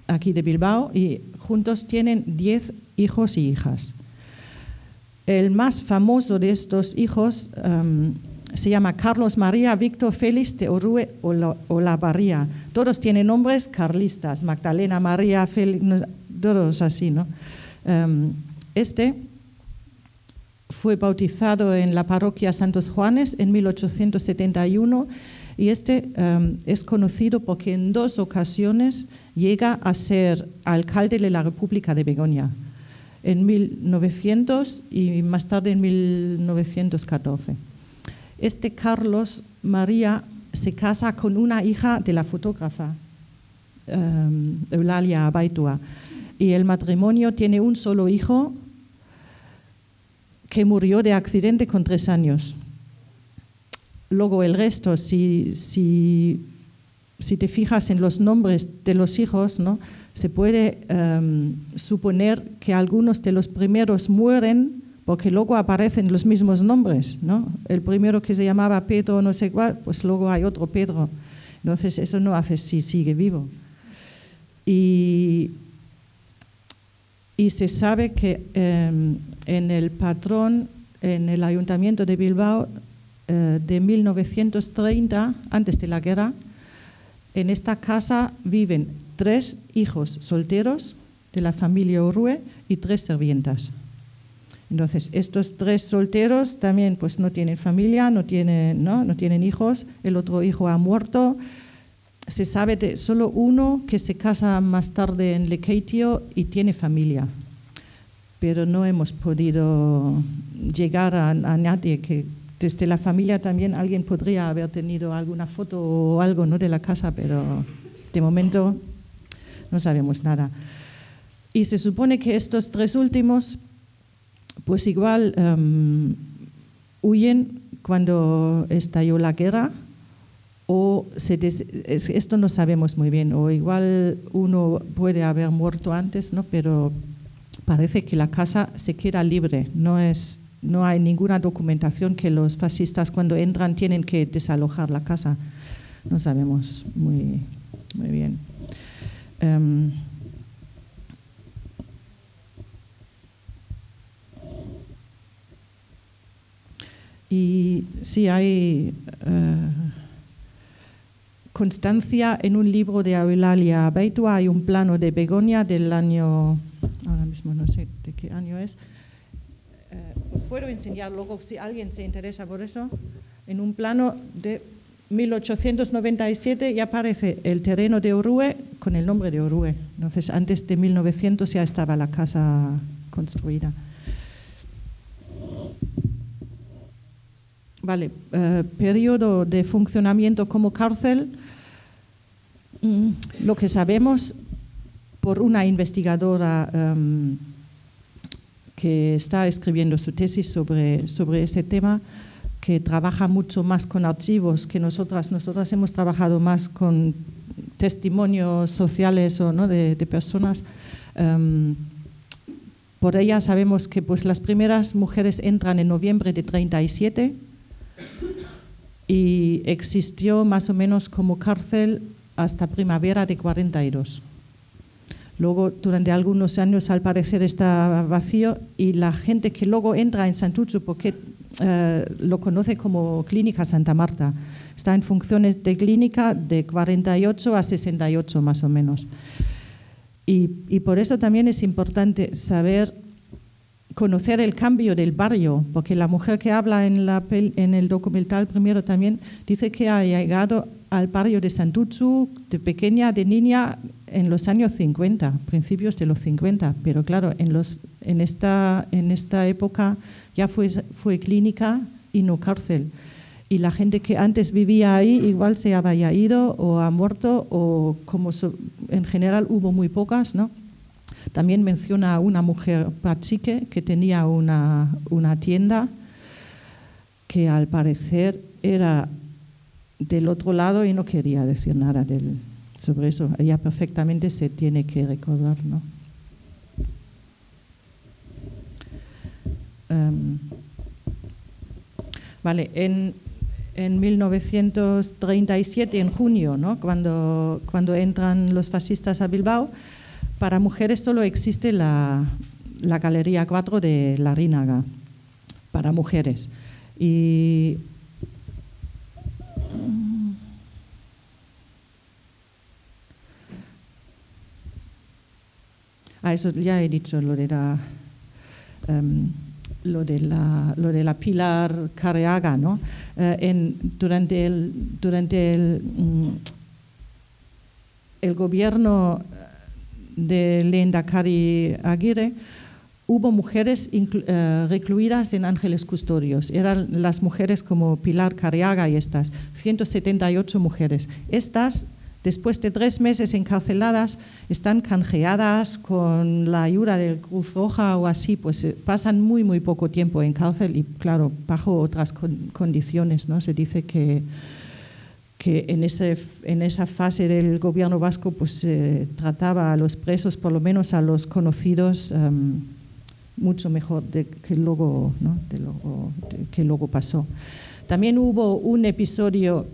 aquí de Bilbao y juntos tienen 10 hijos y hijas. El más famoso de estos hijos em, se llama Carlos María Víctor Félix de Orue Ola- Olavarría. Todos tienen nombres carlistas, Magdalena María Félix, todos así, ¿no? Em, este fue bautizado en la parroquia Santos Juanes en 1871 y este em, es conocido porque en dos ocasiones llega a ser alcalde de la República de Begoña en 1900 y más tarde en 1914. Este Carlos María se casa con una hija de la fotógrafa em, Eulalia Abaitua y el matrimonio tiene un solo hijo que murió de accidente con tres años. Luego el resto, si, si si te fijas en los nombres de los hijos, ¿no? se puede em, suponer que algunos de los primeros mueren porque luego aparecen los mismos nombres. ¿no? El primero que se llamaba Pedro, no sé cuál, pues luego hay otro Pedro. Entonces eso no hace si sigue vivo. Y, y se sabe que em, en el patrón, en el ayuntamiento de Bilbao, eh, de 1930, antes de la guerra, en esta casa viven tres hijos solteros de la familia Urrue y tres servientas. Entonces, estos tres solteros también pues no tienen familia, no tienen, ¿no? no tienen hijos, el otro hijo ha muerto. Se sabe de solo uno que se casa más tarde en Lekeitio y tiene familia. Pero no hemos podido llegar a, nadie que desde la familia también alguien podría haber tenido alguna foto o algo ¿no? de la casa, pero de momento no sabemos nada. Y se supone que estos tres últimos, pues igual um, huyen cuando estalló la guerra, o se des, esto no sabemos muy bien, o igual uno puede haber muerto antes, ¿no? pero parece que la casa se queda libre, no es no hay ninguna documentación que los fascistas cuando entran tienen que desalojar la casa. No sabemos muy, muy bien. Um, y sí hay uh, constancia en un libro de Eulalia Beitua, hay un plano de Begonia del año, ahora mismo no sé de qué año es, eh, os puedo enseñar luego si alguien se interesa por eso. En un plano de 1897 ya aparece el terreno de Orue con el nombre de Orue. Entonces, antes de 1900 ya estaba la casa construida. Vale, eh, periodo de funcionamiento como cárcel. Mm, lo que sabemos por una investigadora um, que está escribiendo su tesis sobre, sobre ese tema, que trabaja mucho más con archivos que nosotras. Nosotras hemos trabajado más con testimonios sociales o ¿no? de, personas. Um, por ella sabemos que pues, las primeras mujeres entran en noviembre de 37 y existió más o menos como cárcel hasta primavera de 42. Luego, durante algunos años, al parecer está vacío y la gente que luego entra en Santucho, porque eh, lo conoce como Clínica Santa Marta, está en funciones de clínica de 48 a 68 más o menos. Y, y por eso también es importante saber conocer el cambio del barrio, porque la mujer que habla en, la, en el documental primero también dice que ha llegado al barrio de Santuchu de pequeña, de niña, en los años 50, principios de los 50, pero claro, en, los, en, esta, en esta época ya fue, fue clínica y no cárcel. Y la gente que antes vivía ahí igual se había ido o ha muerto o como en general hubo muy pocas, ¿no? También menciona a una mujer pachique que tenía una, una tienda que al parecer era del otro lado y no quería decir nada del, sobre eso. Ella perfectamente se tiene que recordar, ¿no? Um, vale, en, en 1937, en junio, ¿no? cuando, cuando entran los fascistas a Bilbao, para mujeres solo existe la, la Galería 4 de La Rínaga, para mujeres. Y Ah, eso ya he dicho lo de la, um, lo de la, Pilar Careaga, ¿no? Uh, en, durante el, durante el, um, el gobierno de Lenda Cari Aguirre, hubo mujeres uh, recluidas en ángeles custodios. Eran las mujeres como Pilar Careaga y estas, 178 mujeres. Estas después de tres meses encarceladas, están canjeadas con la ayuda del Cruz Roja o así, pues eh, pasan muy, muy poco tiempo en cárcel y, claro, bajo otras con condiciones, ¿no? Se dice que, que en, ese, en esa fase del gobierno vasco pues se trataba a los presos, por lo menos a los conocidos, um, mucho mejor de, que, luego, ¿no? de que luego pasó. También hubo un episodio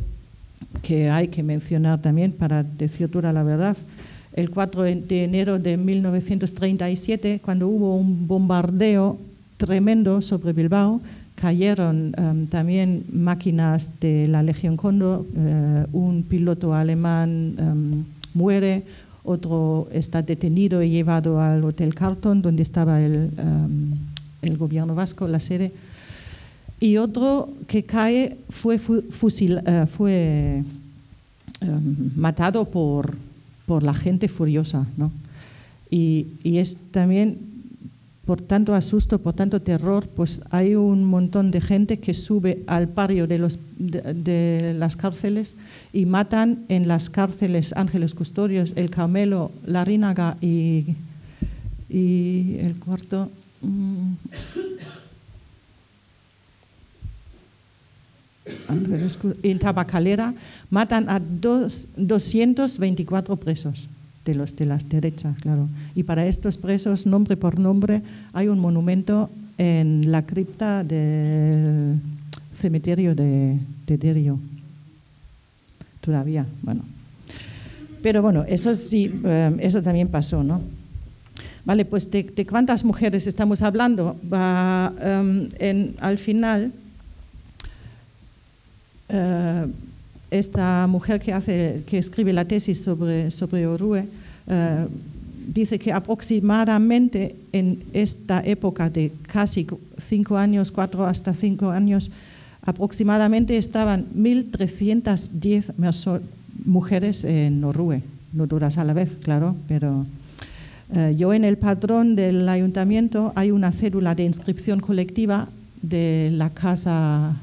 que hay que mencionar también para decir toda la verdad. El 4 de enero de 1937, cuando hubo un bombardeo tremendo sobre Bilbao, cayeron um, también máquinas de la Legión Cóndor, uh, un piloto alemán um, muere, otro está detenido y llevado al Hotel Carlton, donde estaba el, um, el gobierno vasco, la sede, y otro que cae fue, fusil, uh, fue matado por, por la gente furiosa. ¿no? Y, y es también por tanto asusto, por tanto terror, pues hay un montón de gente que sube al barrio de, los, de, las cárceles y matan en las cárceles Ángeles Custodios, El Carmelo, La Rínaga y, y el cuarto. Mmm, en Tabacalera matan a dos, 224 presos de los de las derechas, claro. Y para estos presos, nombre por nombre, hay un monumento en la cripta del cementerio de, de Derio. Todavía, bueno. Pero bueno, eso sí, eh, eso también pasó, ¿no? Vale, pues de, cuántas mujeres estamos hablando. En, al final, uh, esta mujer que, hace, que escribe la tesis sobre, sobre Orue uh, dice que aproximadamente en esta época de casi cinco años, cuatro hasta cinco años, aproximadamente estaban 1.310 mujeres en Orue, no todas a la vez, claro, pero uh, yo en el padrón del ayuntamiento hay una cédula de inscripción colectiva de la casa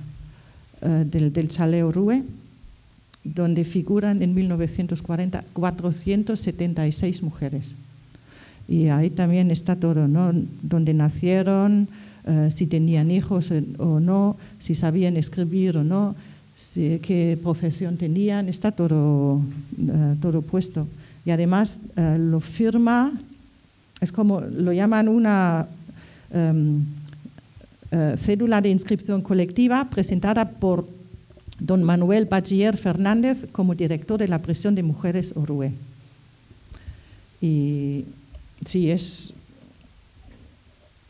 del, del chalet Orue, donde figuran en 1940 476 mujeres. Y ahí también está todo, ¿no? Donde nacieron, uh, si tenían hijos o no, si sabían escribir o no, si, qué profesión tenían, está todo, uh, todo puesto. Y además uh, lo firma, es como, lo llaman una um, cédula de inscripción colectiva presentada por don Manuel Bachiller Fernández como director de la prisión de mujeres Orue. Y sí, es.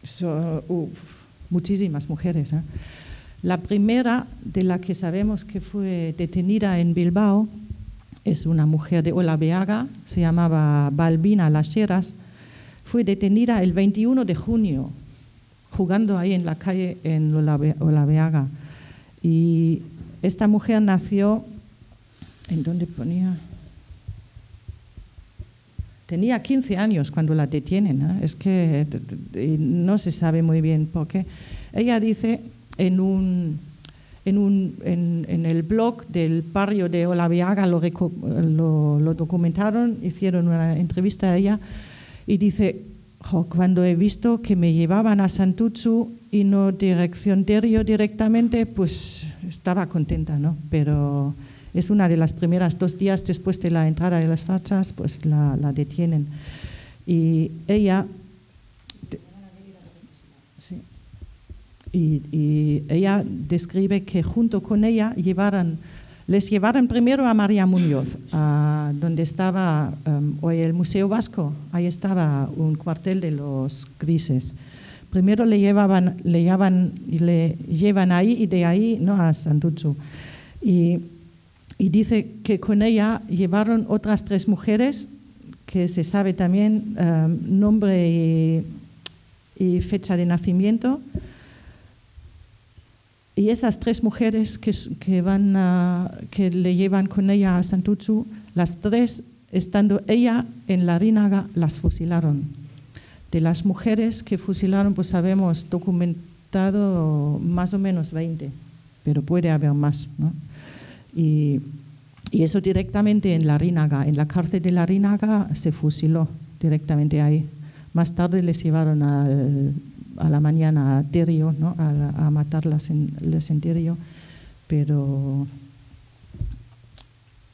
So, uf, muchísimas mujeres. ¿eh? La primera de la que sabemos que fue detenida en Bilbao es una mujer de Olaveaga, se llamaba Balbina Las Heras. Fue detenida el 21 de junio, jugando ahí en la calle en Olaveaga. Y esta mujer nació, ¿en dónde ponía? Tenía 15 años cuando la detienen, ¿eh? es que no se sabe muy bien por qué. Ella dice en, un, en, un, en, el blog del barrio de Olaviaga, lo, lo documentaron, hicieron una entrevista a ella y dice, oh, cuando he visto que me llevaban a Santuchu y no dirección Terio directamente, pues estaba contenta, ¿no? Pero es una de las primeras dos días después de la entrada de las fachas, pues la, la detienen. Y ella... Y, y, ella describe que junto con ella llevaran, les llevaron primero a María Muñoz, a donde estaba um, hoy el Museo Vasco, ahí estaba un cuartel de los grises primero le llevaban, le llevan, le llevan ahí y de ahí ¿no? a Santuchu. Y, dice que con ella llevaron otras tres mujeres, que se sabe también um, nombre y, fecha de nacimiento. Y esas tres mujeres que, que, van a, que le llevan con ella a Santuchu, las tres, estando ella en la Rínaga, las fusilaron. De las mujeres que fusilaron, pues sabemos documentado más o menos 20, pero puede haber más. ¿no? Y, y, eso directamente en la Rínaga, en la cárcel de la Rínaga se fusiló directamente ahí. Más tarde les llevaron al, a la mañana a Terio, ¿no? a, a matarlas en el cementerio, pero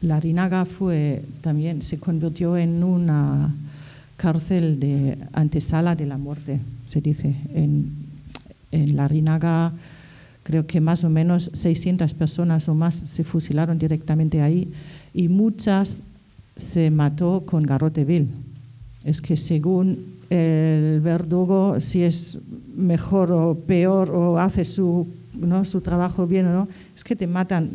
la Rinaga fue también, se convirtió en una cárcel de antesala de la muerte, se dice. En, en la Rinaga creo que más o menos 600 personas o más se fusilaron directamente ahí y muchas se mató con garrote vil. Es que según el verdugo, si es mejor o peor o hace su, ¿no? su trabajo bien o no, es que te matan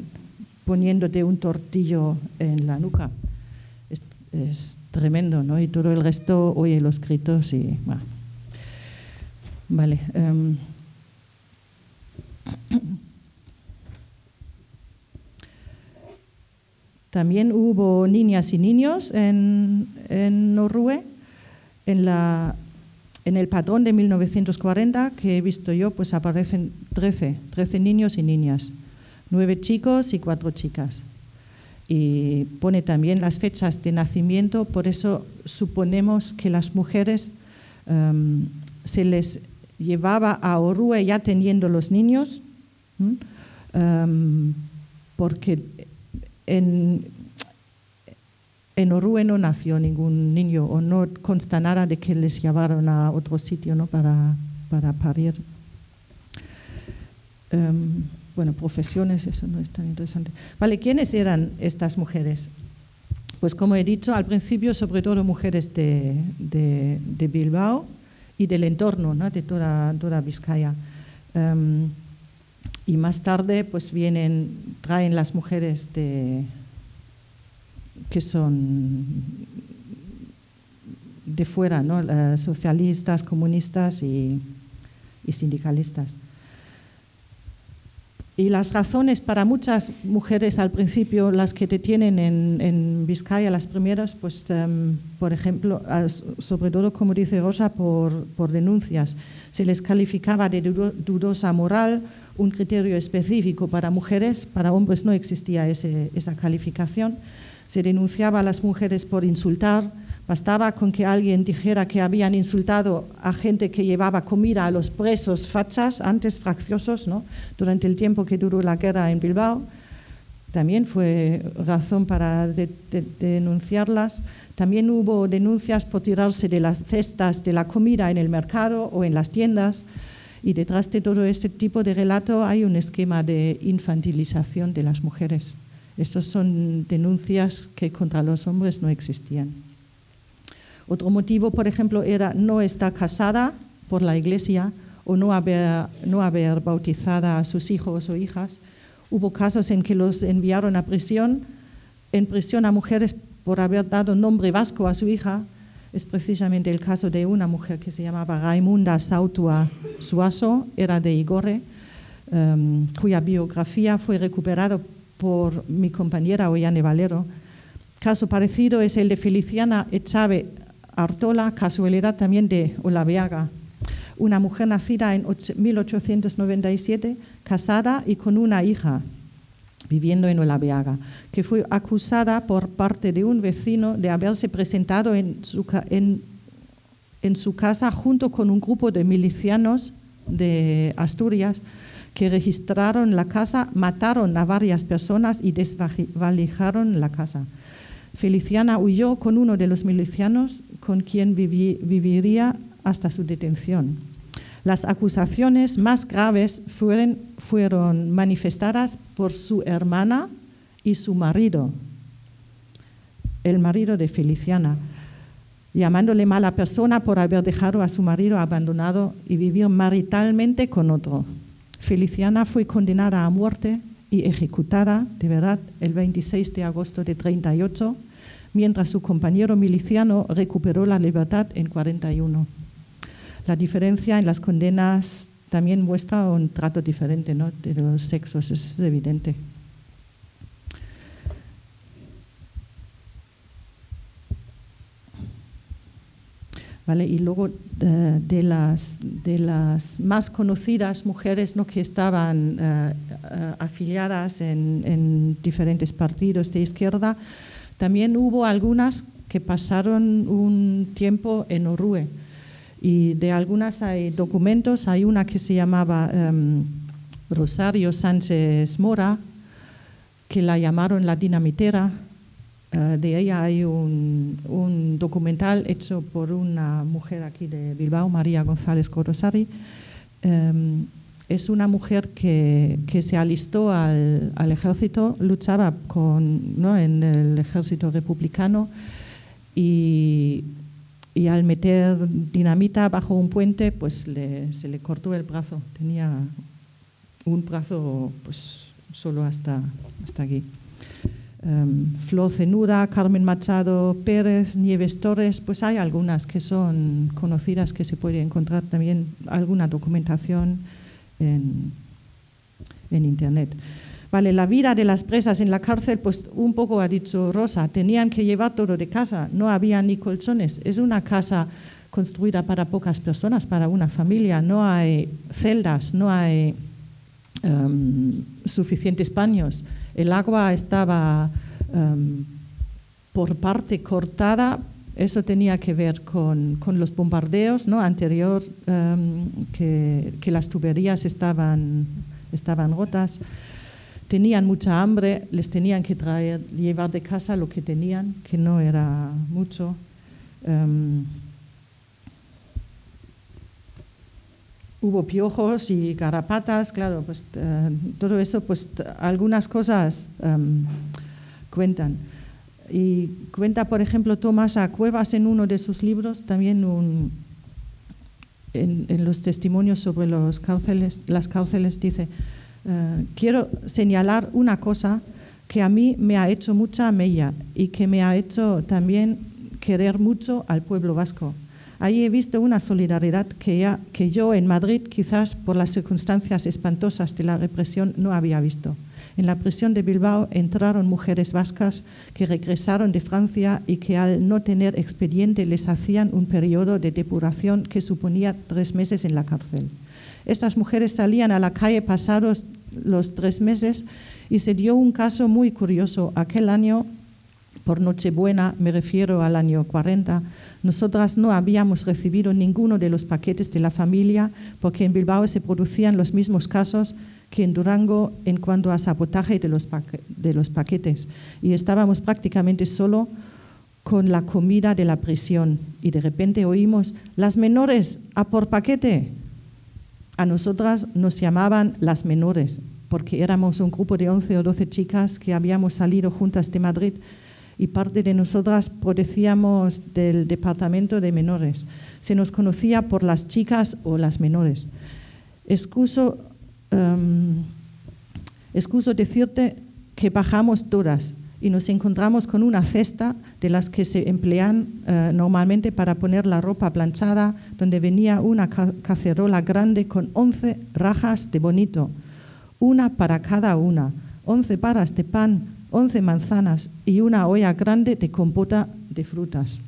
poniéndote un tortillo en la nuca. Es, es tremendo, ¿no? Y todo el resto oye los gritos y... Vale. Um, [coughs] También hubo niñas y niños en, en. En, la, en el padrón de 1940 que he visto yo, pues aparecen 13, 13 niños y niñas, nueve chicos y cuatro chicas. Y pone también las fechas de nacimiento, por eso suponemos que las mujeres um, se les llevaba a Orue ya teniendo los niños, um, porque en, en Orue no nació ningún niño o no consta nada de que les llevaron a otro sitio ¿no? para, para parir. Um, bueno, profesiones, eso no es tan interesante. Vale, ¿quiénes eran estas mujeres? Pues como he dicho al principio, sobre todo mujeres de, de, de Bilbao y del entorno, ¿no? de toda, toda Vizcaya. Um, y más tarde pues vienen, traen las mujeres de, que son de fuera, ¿no? Socialistas, comunistas y, y, sindicalistas. Y las razones para muchas mujeres al principio, las que te tienen en, en Vizcaya, las primeras, pues um, por ejemplo, sobre todo como dice Rosa, por, por denuncias. Se les calificaba de dudosa moral un criterio específico para mujeres, para hombres no existía ese, esa calificación. Se denunciaba a las mujeres por insultar, bastaba con que alguien dijera que habían insultado a gente que llevaba comida a los presos fachas, antes fracciosos, ¿no? durante el tiempo que duró la guerra en Bilbao. También fue razón para de, de, denunciarlas. También hubo denuncias por tirarse de las cestas de la comida en el mercado o en las tiendas. Y detrás de todo este tipo de relato hay un esquema de infantilización de las mujeres. Estas son denuncias que contra los hombres no existían. Otro motivo, por ejemplo, era no estar casada por la iglesia o no haber, no haber bautizado a sus hijos o hijas. Hubo casos en que los enviaron a prisión, en prisión a mujeres por haber dado nombre vasco a su hija es precisamente el caso de una mujer que se llamaba Raimunda Sautua Suaso, era de Igorre, um, cuya biografía fue recuperada por mi compañera Ollane Valero. Caso parecido es el de Feliciana Echave Artola, casualidad también de Olaveaga, una mujer nacida en 1897, casada y con una hija, viviendo en Olaveaga, que fue acusada por parte de un vecino de haberse presentado en su, en, su casa junto con un grupo de milicianos de Asturias que registraron la casa, mataron a varias personas y desvalijaron la casa. Feliciana huyó con uno de los milicianos con quien viviría hasta su detención. Las acusaciones más graves fueron, fueron manifestadas por su hermana y su marido, el marido de Feliciana, llamándole mala persona por haber dejado a su marido abandonado y vivir maritalmente con otro. Feliciana fue condenada a muerte y ejecutada, de verdad, el 26 de agosto de 38, mientras su compañero miliciano recuperó la libertad en 41. La diferencia en las condenas también muestra un trato diferente ¿no? de los sexos, es evidente. Y luego de, de, las, más conocidas mujeres ¿no? que estaban uh, uh, afiliadas en, en, diferentes partidos de izquierda, también hubo algunas que pasaron un tiempo en Orue. Y de algunas hay documentos, hay una que se llamaba um, Rosario Sánchez Mora, que la llamaron la dinamitera, eh, de ella hay un, un, documental hecho por una mujer aquí de Bilbao, María González Corosari. Um, es una mujer que, que se alistó al, al, ejército, luchaba con, ¿no? en el ejército republicano y, y, al meter dinamita bajo un puente, pues le, se le cortó el brazo. Tenía un brazo pues, solo hasta, hasta aquí. Um, Flo Cenura, Carmen Machado Pérez, Nieves Torres, pues hay algunas que son conocidas que se puede encontrar también alguna documentación en, en Internet. Vale, la vida de las presas en la cárcel, pues un poco ha dicho Rosa, tenían que llevar todo de casa, no había ni colchones. Es una casa construida para pocas personas, para una familia, no hay celdas, no hay um, suficientes paños. El agua estaba um, por parte cortada, eso tenía que ver con, con los bombardeos ¿no? anterior, um, que, que, las tuberías estaban, estaban rotas. Tenían mucha hambre, les tenían que traer, llevar de casa lo que tenían, que no era mucho. Um, hubo piojos y garrapatas, claro, pues uh, todo eso, pues algunas cosas um, cuentan. Y cuenta, por ejemplo, Tomás a Cuevas en uno de sus libros, también en, los testimonios sobre los cárceles, las cárceles, dice, uh, quiero señalar una cosa que a mí me ha hecho mucha mella y que me ha hecho también querer mucho al pueblo vasco Ahí he visto una solidaridad que, yo en Madrid, quizás por las circunstancias espantosas de la represión, no había visto. En la prisión de Bilbao entraron mujeres vascas que regresaron de Francia y que al no tener expediente les hacían un periodo de depuración que suponía tres meses en la cárcel. Estas mujeres salían a la calle pasados los tres meses y se dio un caso muy curioso. Aquel año por Nochebuena, me refiero al año 40, nosotras no habíamos recibido ninguno de los paquetes de la familia porque en Bilbao se producían los mismos casos que en Durango en cuanto a sabotaje de los, de los paquetes y estábamos prácticamente solo con la comida de la prisión y de repente oímos, las menores, a por paquete. A nosotras nos llamaban las menores porque éramos un grupo de 11 o 12 chicas que habíamos salido juntas de Madrid y parte de nosotras padecíamos del departamento de menores. Se nos conocía por las chicas o las menores. Excuso, um, excuso decirte que bajamos todas y nos encontramos con una cesta de las que se emplean uh, normalmente para poner la ropa planchada, donde venía una ca cacerola grande con 11 rajas de bonito, una para cada una, 11 paras de pan, 11 manzanas y una olla grande de compota de frutas.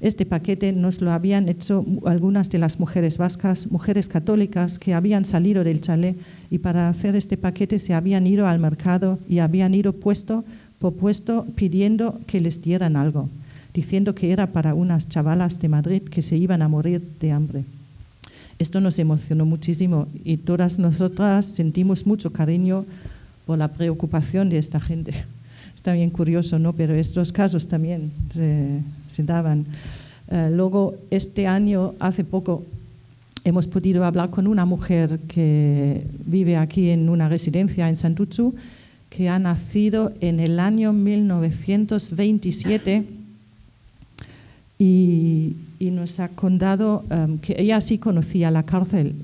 Este paquete nos lo habían hecho algunas de las mujeres vascas, mujeres católicas que habían salido del chalet y para hacer este paquete se habían ido al mercado y habían ido puesto por puesto pidiendo que les dieran algo, diciendo que era para unas chavalas de Madrid que se iban a morir de hambre. Esto nos emocionó muchísimo y todas nosotras sentimos mucho cariño por la preocupación de esta gente. [laughs] Está bien curioso, ¿no? Pero estos casos también se, daban. Uh, luego, este año, hace poco, hemos podido hablar con una mujer que vive aquí en una residencia en Santuchu, que ha nacido en el año 1927 y, nos ha contado um, que ella sí conocía la cárcel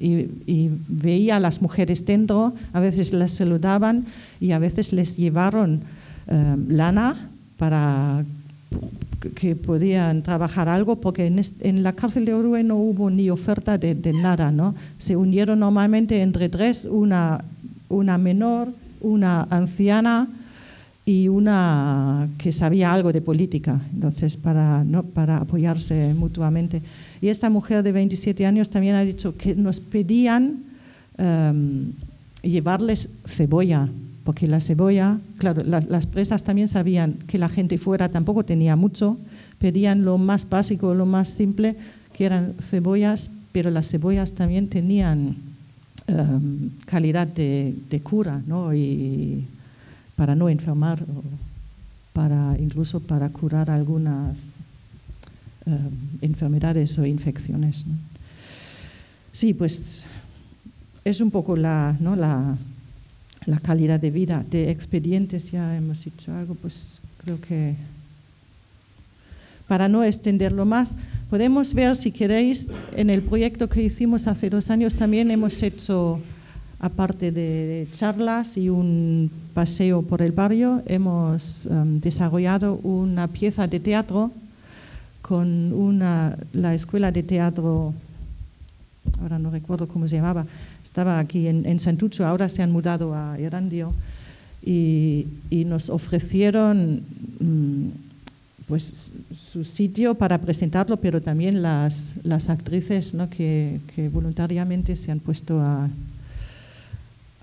y, y, veía a las mujeres dentro, a veces las saludaban y a veces les llevaron um, lana para que podían trabajar algo, porque en, la cárcel de Orue no hubo ni oferta de, de, nada, ¿no? Se unieron normalmente entre tres, una, una menor, una anciana, y una que sabía algo de política, entonces para, ¿no? para apoyarse mutuamente. Y esta mujer de 27 años también ha dicho que nos pedían um, llevarles cebolla, porque la cebolla, claro, las, presas también sabían que la gente fuera tampoco tenía mucho, pedían lo más básico, lo más simple, que eran cebollas, pero las cebollas también tenían um, calidad de, de cura, ¿no? Y, para no enfermar para incluso para curar algunas eh, enfermedades o infecciones. ¿no? Sí, pues es un poco la, ¿no? la, la calidad de vida. De expedientes ya hemos dicho algo, pues creo que para no extenderlo más, podemos ver, si queréis, en el proyecto que hicimos hace dos años también hemos hecho, aparte de charlas y un paseo por el barrio, hemos um, desarrollado una pieza de teatro con una, la escuela de teatro, ahora no recuerdo cómo se llamaba, estaba aquí en, Santucho, ahora se han mudado a Erandio y, nos ofrecieron um, pues, su sitio para presentarlo, pero también las, las actrices ¿no? que, que, voluntariamente se han puesto a,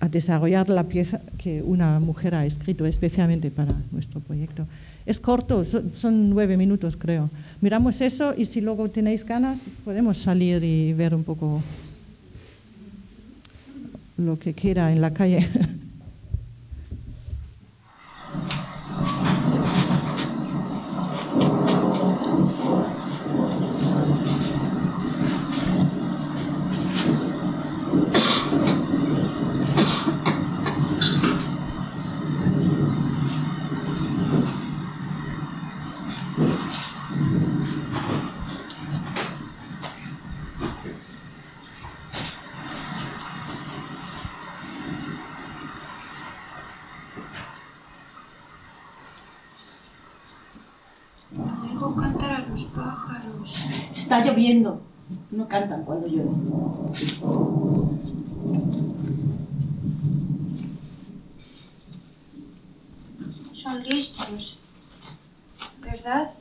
a, desarrollar la pieza que una mujer ha escrito especialmente para nuestro proyecto. Es corto, son, nueve minutos creo. Miramos eso y si luego tenéis ganas podemos salir y ver un poco lo que queda en la calle. [laughs] Está lloviendo. No cantan cuando llueve. Son listos, ¿verdad?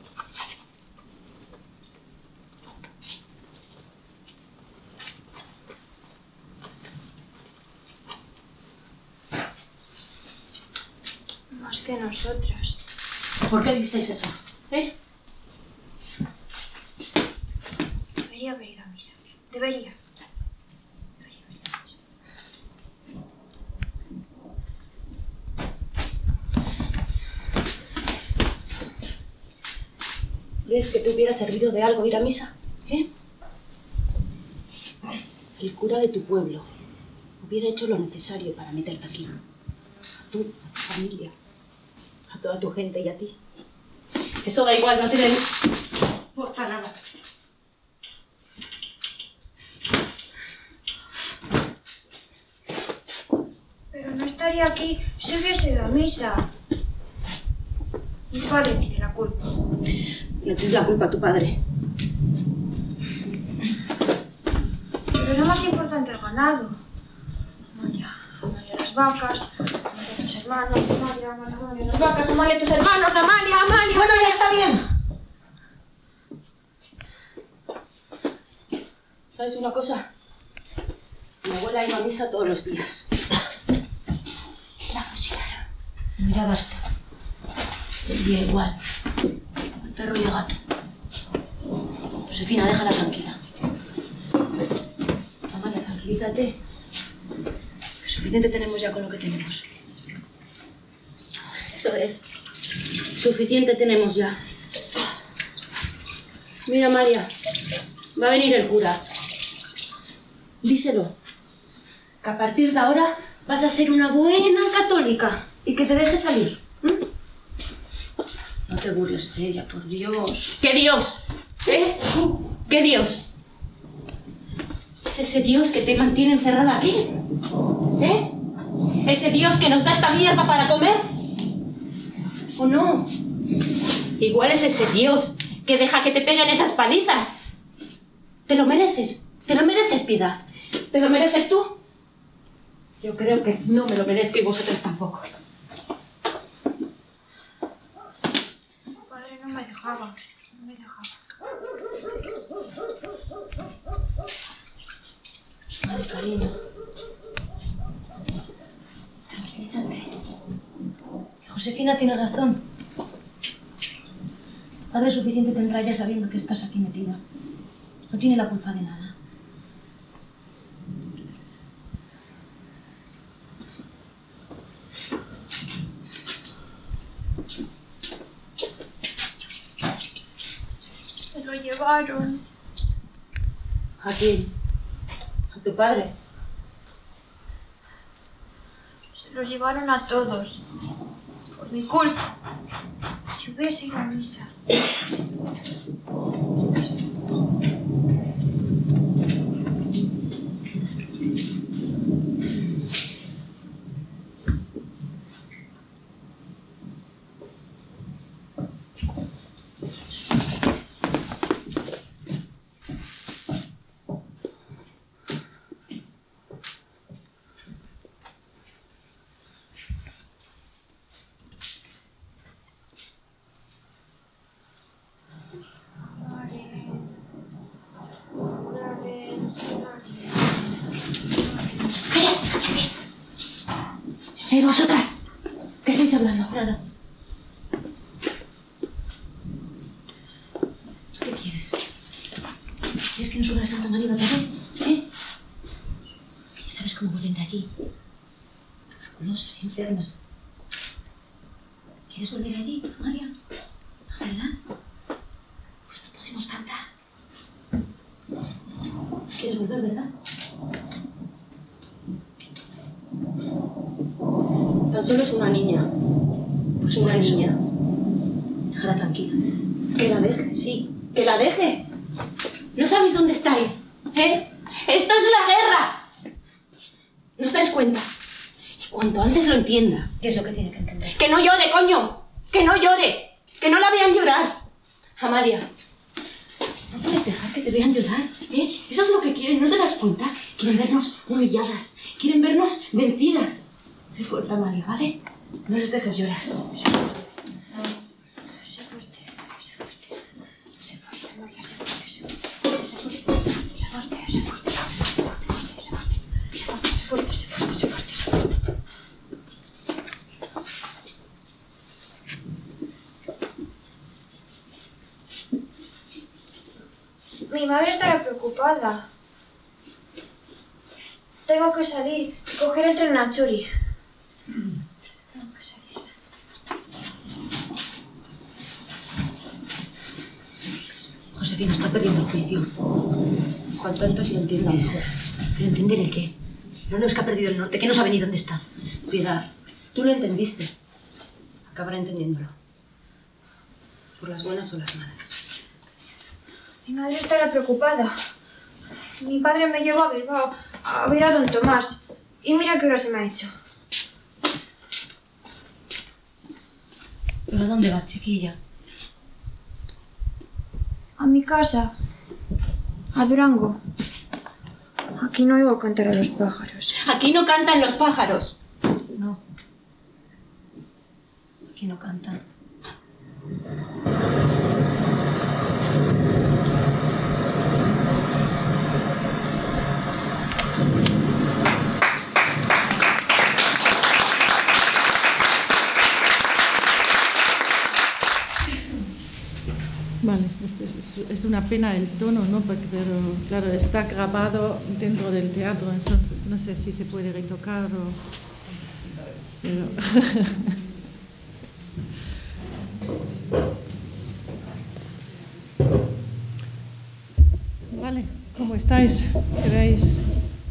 Más que nosotras. ¿Por qué dices eso? ¿Eh? Debería haber ido a misa. Debería. ¿Crees que te hubiera servido de algo ir a misa? ¿Eh? El cura de tu pueblo hubiera hecho lo necesario para meterte aquí. A tú, a tu familia, a toda tu gente y a ti. Eso da igual, no te importa nada. Pero no estaría aquí si hubiese ido a misa. Mi padre tiene la culpa. No eches la culpa a tu padre. Pero es lo más importante el ganado. Amalia, Amalia las vacas, Amalia tus hermanos, Amalia, Amalia, Amalia las vacas, Amalia tus hermanos, Amalia, Amalia. Bueno, ya está bien. ¿Sabes una cosa? Mi abuela iba a misa todos los días. La fusilaron. Mira, basta. El día igual. El perro y el gato. Josefina, déjala tranquila. Amanda, tranquilízate. Suficiente tenemos ya con lo que tenemos. Eso es. Suficiente tenemos ya. Mira, María. Va a venir el cura. Díselo. Que a partir de ahora vas a ser una buena católica y que te deje salir. No te burles de ella, por Dios. ¿Qué Dios? ¿Eh? ¿Qué Dios? ¿Es ese Dios que te mantiene encerrada aquí? ¿Eh? ¿Ese Dios que nos da esta mierda para comer? ¿O no? Igual es ese Dios que deja que te peguen esas palizas. Te lo mereces. Te lo mereces, Piedad. ¿Te lo mereces tú? Yo creo que no me lo merezco y vosotros tampoco. Padre no me dejaba, no me dejaba. Vale, cariño. Tranquilízate. Josefina tiene razón. Tu padre suficiente tendrá ya sabiendo que estás aquí metida. No tiene la culpa de nada. Llevaron. ¿A quién? ¿A tu padre? Se los llevaron a todos. Por mi culpa. Si hubiese ido a misa. ¡Eh, vosotras! ¿Qué estáis hablando? Nada. ¿Qué quieres? ¿Quieres que nos suba a Santa María otra vez? ¿Eh? Que ya sabes cómo vuelven de allí. Tuberculosas, enfermas. ¿Quieres volver allí, María? ¿Verdad? Pues no podemos cantar. ¿Quieres volver, verdad? Tan solo es una niña. Pues una niña. Déjala tranquila. Que la deje, sí. Que la deje. ¿No sabéis dónde estáis? ¿Eh? ¡Esto es la guerra! ¿No os dais cuenta? Y cuanto antes lo entienda. ¿Qué es lo que tiene que entender? ¡Que no llore, coño! ¡Que no llore! ¡Que no la vean llorar! Amalia, no puedes dejar que te vean llorar, ¿eh? Eso es lo que quieren, ¿no te das cuenta? Quieren vernos humilladas, quieren vernos vencidas. Sé fuerte, Amalia, ¿vale? No les dejes llorar. Sé fuerte, sé fuerte. Sé fuerte, María, sé fuerte, sé fuerte, sé fuerte, sé fuerte. Sé fuerte, sé fuerte, sé fuerte, sé fuerte. Sé fuerte, sé fuerte, sé fuerte, sé fuerte, sé fuerte. Mi madre estará preocupada. Tengo que salir y coger el tren a Churi. Tengo que salir. Josefina está perdiendo el juicio. Cuanto antes lo entienda mejor. Pero entender el qué. No, no es que ha perdido dónde está. Piedad, tú lo entendiste. Acabará entendiéndolo. Por las buenas o las malas. Mi madre estará preocupada. Mi padre me llevó a Bilbao a ver a don Tomás. Y mira qué hora se me ha hecho. ¿Pero a dónde vas, chiquilla? A mi casa. A Durango. Aquí no oigo cantar a los pájaros. Aquí no cantan los pájaros. No. Aquí no cantan. Vale, este es, es- es una pena el tono, ¿no? Pero claro, está grabado dentro del teatro, entonces no sé si se puede retocar o... [laughs] Vale, ¿cómo estáis? ¿Queréis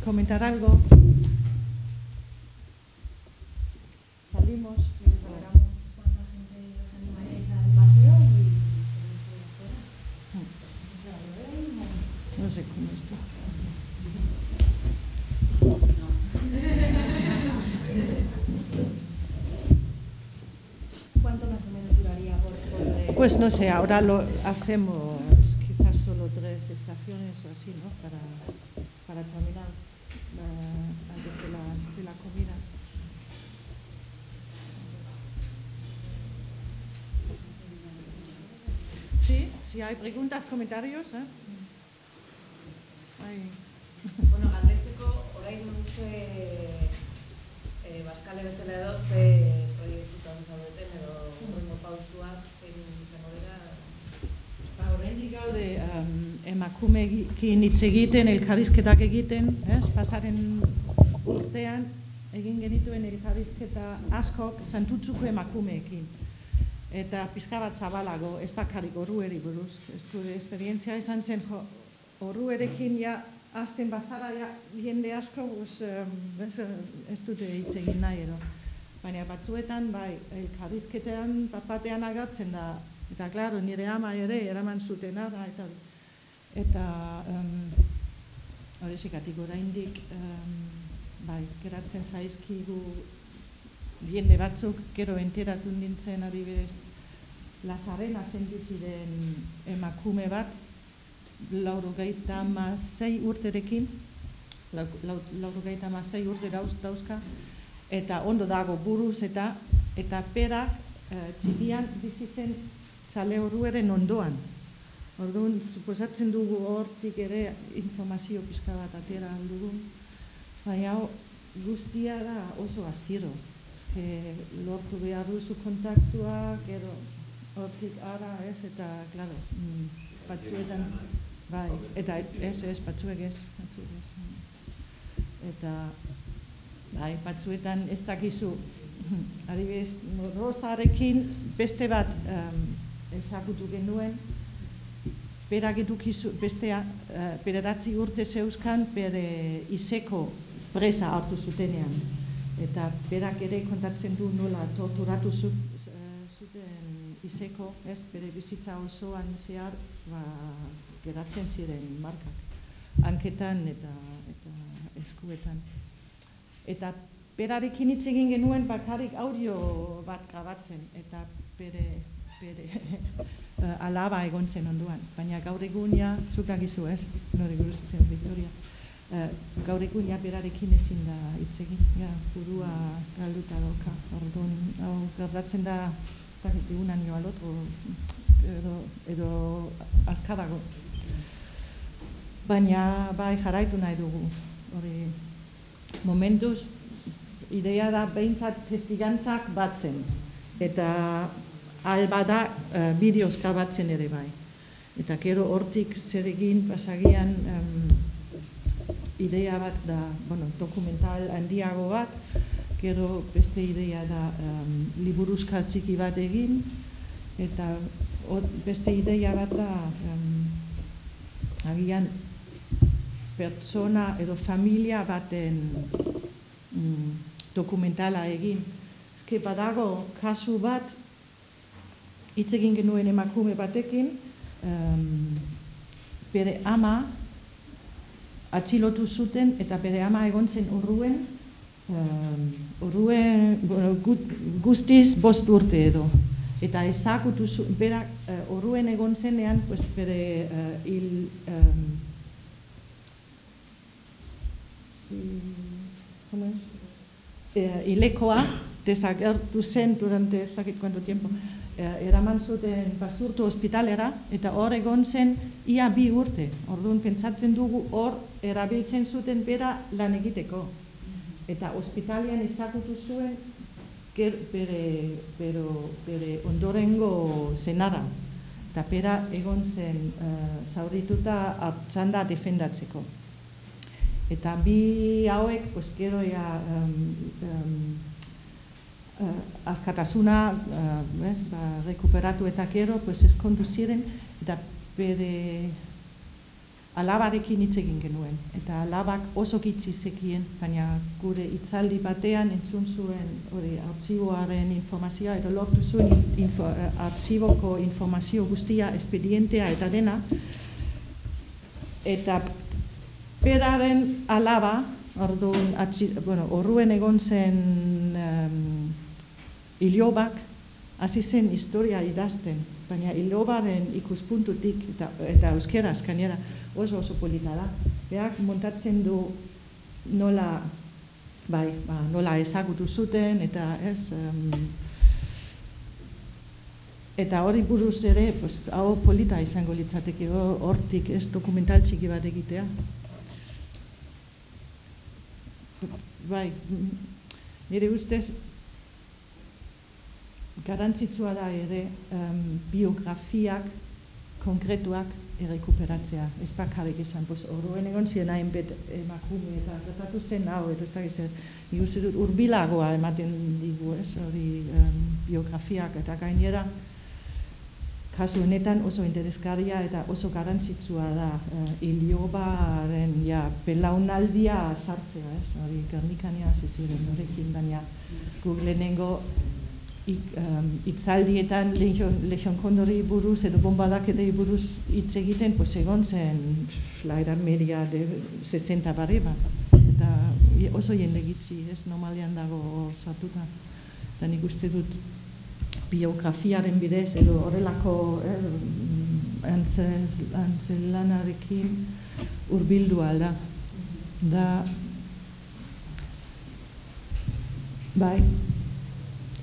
comentar algo? Salimos. Pues no sé, ahora lo hacemos quizás solo tres estaciones o así, ¿no? Para, para terminar eh, antes de la, de la comida. Sí, si hay preguntas, comentarios. ¿eh? Emakumeekin hitz egiten, elkarrizketak egiten, ez? Pasaren urtean egin genituen elkarrizketa askok santutzuko emakumeekin. eta pizka bat zabalago, ez bakarrik orueri buruz. Ez gure esperientzia izan zen, jo, oruerekin ja, azten bazara ja, jende asko, bus, ez, ez dute hitz egin nahi edo. Baina batzuetan, bai, elkarrizketean, bat batean agertzen da, eta klaro, nire ama ere, eraman zutena da, eta eta um, horrexikatik oraindik um, bai, geratzen zaizkigu jende batzuk gero enteratu nintzen adibidez Lazarena zentu ziren emakume bat lauro gaita zei urterekin lauro gaita zei urte dauz, dauzka eta ondo dago buruz eta eta pera uh, txibian bizi zen txale ondoan Orduan, suposatzen dugu hortik ere informazio pizka bat atera dugun, baina guztia da oso astiro. Eske lortu behar duzu kontaktua, gero hortik ara ez, eta, klaro, mm, batzuetan, bai, eta ez, ez, batzuek ez, batzuek ez. Eta, bai, batzuetan ez dakizu, adibidez, rosarekin beste bat um, ezagutu genuen, berak edukizu, bestea, uh, bederatzi urte zeuzkan, bere izeko presa hartu zutenean. Eta berak ere kontatzen du nola torturatu zu, zuten izeko, ez, bere bizitza osoan zehar, ba, geratzen ziren markak. Anketan eta, eta eskuetan. Eta berarekin hitz egin genuen bakarrik audio bat grabatzen, eta bere, bere alaba egon zen onduan. Baina gaur egun ja, zuk agizu ez, nore gurutzen Victoria, uh, gaur egun ja berarekin ezin da hitz ja, burua galduta doka. Orduan, hau, gertatzen da, dakit, egunan jo alotro, edo, edo azkarago. Baina, bai, jarraitu nahi dugu, hori, momentuz, idea da behintzat testigantzak batzen. Eta alba da uh, bideoz kabatzen ere bai. Eta gero hortik zer egin pasagian um, idea bat da, bueno, dokumental handiago bat, gero beste idea da um, liburuzka txiki bat egin, eta beste idea bat da um, agian pertsona edo familia baten um, dokumentala egin. Ezke badago kasu bat hitz egin genuen emakume batekin, um, bere ama atxilotu zuten eta bere ama egon zen urruen, um, urruen guztiz bost urte edo. Eta ezakutu zu, bera uh, urruen egon zenean, pues, bere uh, hil, um, ilekoa desagertu zen durante ez dakit cuánto tiempo, Eh, eraman zuten basurtu ospitalera, eta hor egon zen ia bi urte. Orduan pentsatzen dugu hor erabiltzen zuten bera lan egiteko. Eta ospitalian ezagutu zuen ger, bere, bere, bere ondorengo zenara. Eta pera egon zen uh, zaurituta hartzanda defendatzeko. Eta bi hauek, pues, gero ya, um, uh, askatasuna uh, ba, rekuperatu eta gero pues, eskondu ziren eta bere alabarekin hitz egin genuen. Eta alabak oso gitzi zekien, baina gure itzaldi batean entzun zuen hori artziboaren informazioa, eta lortu zuen info, uh, artziboko informazio guztia, espedientea eta dena. Eta beraren alaba, orduan, bueno, orruen egon zen um, ilobak hasi zen historia idazten, baina ilobaren ikuspuntutik eta, eta euskeraz gainera oso oso polita da. Beak montatzen du nola, bai, ba, nola ezagutu zuten eta ez, um, eta hori buruz ere, pues, hau polita izango litzateke hortik ez dokumental txiki bat egitea. Bai, nire ustez, garantzitsua da ere um, biografiak konkretuak errekuperatzea. Ez bakarrik izan, pues, orduan egon ziren hain bet emakume eta tratatu zen hau, eta ez da nik dut urbilagoa ematen digu, ez, hori um, biografiak eta gainera, kasu honetan oso interesgarria eta oso garantzitsua da uh, Iliobaren ja, belaunaldia sartzea, ez? Hori Gernikania ziren horrekin, baina guk lehenengo ik, um, itzaldietan lehion kondori buruz edo bombadaketei buruz hitz egiten, pues egon zen la era media de 60 barri Eta oso jende gitzi, ez normalian dago sartuta. Eta nik uste dut biografiaren bidez edo horrelako eh, antzelanarekin urbildu alda. Da, bai,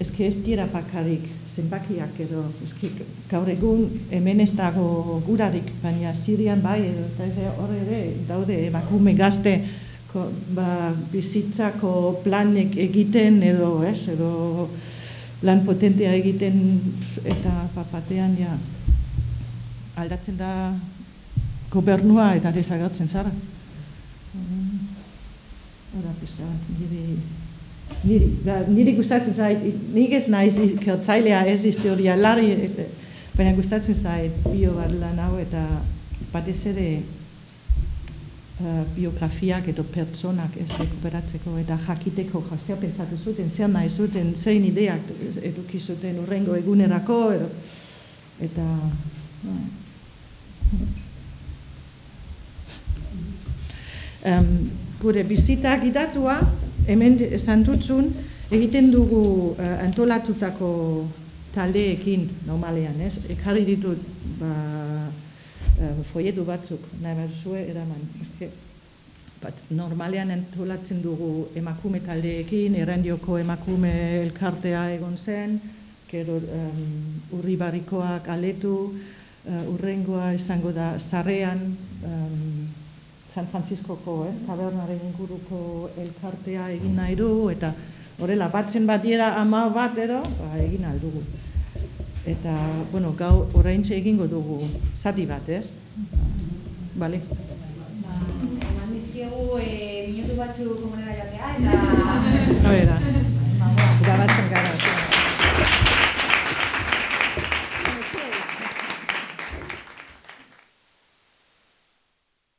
ezke ez dira pakarik zenbakiak edo, ezke gaur egun hemen ez dago gurarik, baina Sirian bai, eta horre ere daude emakume gazte ko, ba, bizitzako planek egiten edo, ez, edo lan potentea egiten eta papatean ja aldatzen da gobernua eta desagertzen zara. Hora, pizka, niri, niri, da, gustatzen zait, nik ez naiz ikertzailea ez historialari, eta, baina gustatzen zait bio bat lan hau eta batez ere uh, biografiak edo pertsonak ez rekuperatzeko eta jakiteko zer pentsatu zuten, zer nahi zuten, zein ideak eduki zuten urrengo egunerako edo, eta um, gure bizita gidatua hemen esan dutzun egiten dugu uh, antolatutako taldeekin normalean, ez? Ekarri ditut ba, uh, batzuk, nahi bat zue, eraman. Bat, normalean entolatzen dugu emakume taldeekin, errandioko emakume elkartea egon zen, gero um, urri barrikoak aletu, uh, urrengoa izango da zarrean, um, San Franciscoko, ez, tabernaren inguruko elkartea egin nahi du, eta horrela, batzen bat dira ama bat edo, ba, egin aldugu. Eta, bueno, gau oraintxe egingo dugu zati bat, ez? Bale. Ba, eman dizkiegu, eh, minutu batzu komunera jatea, eta... Hore da.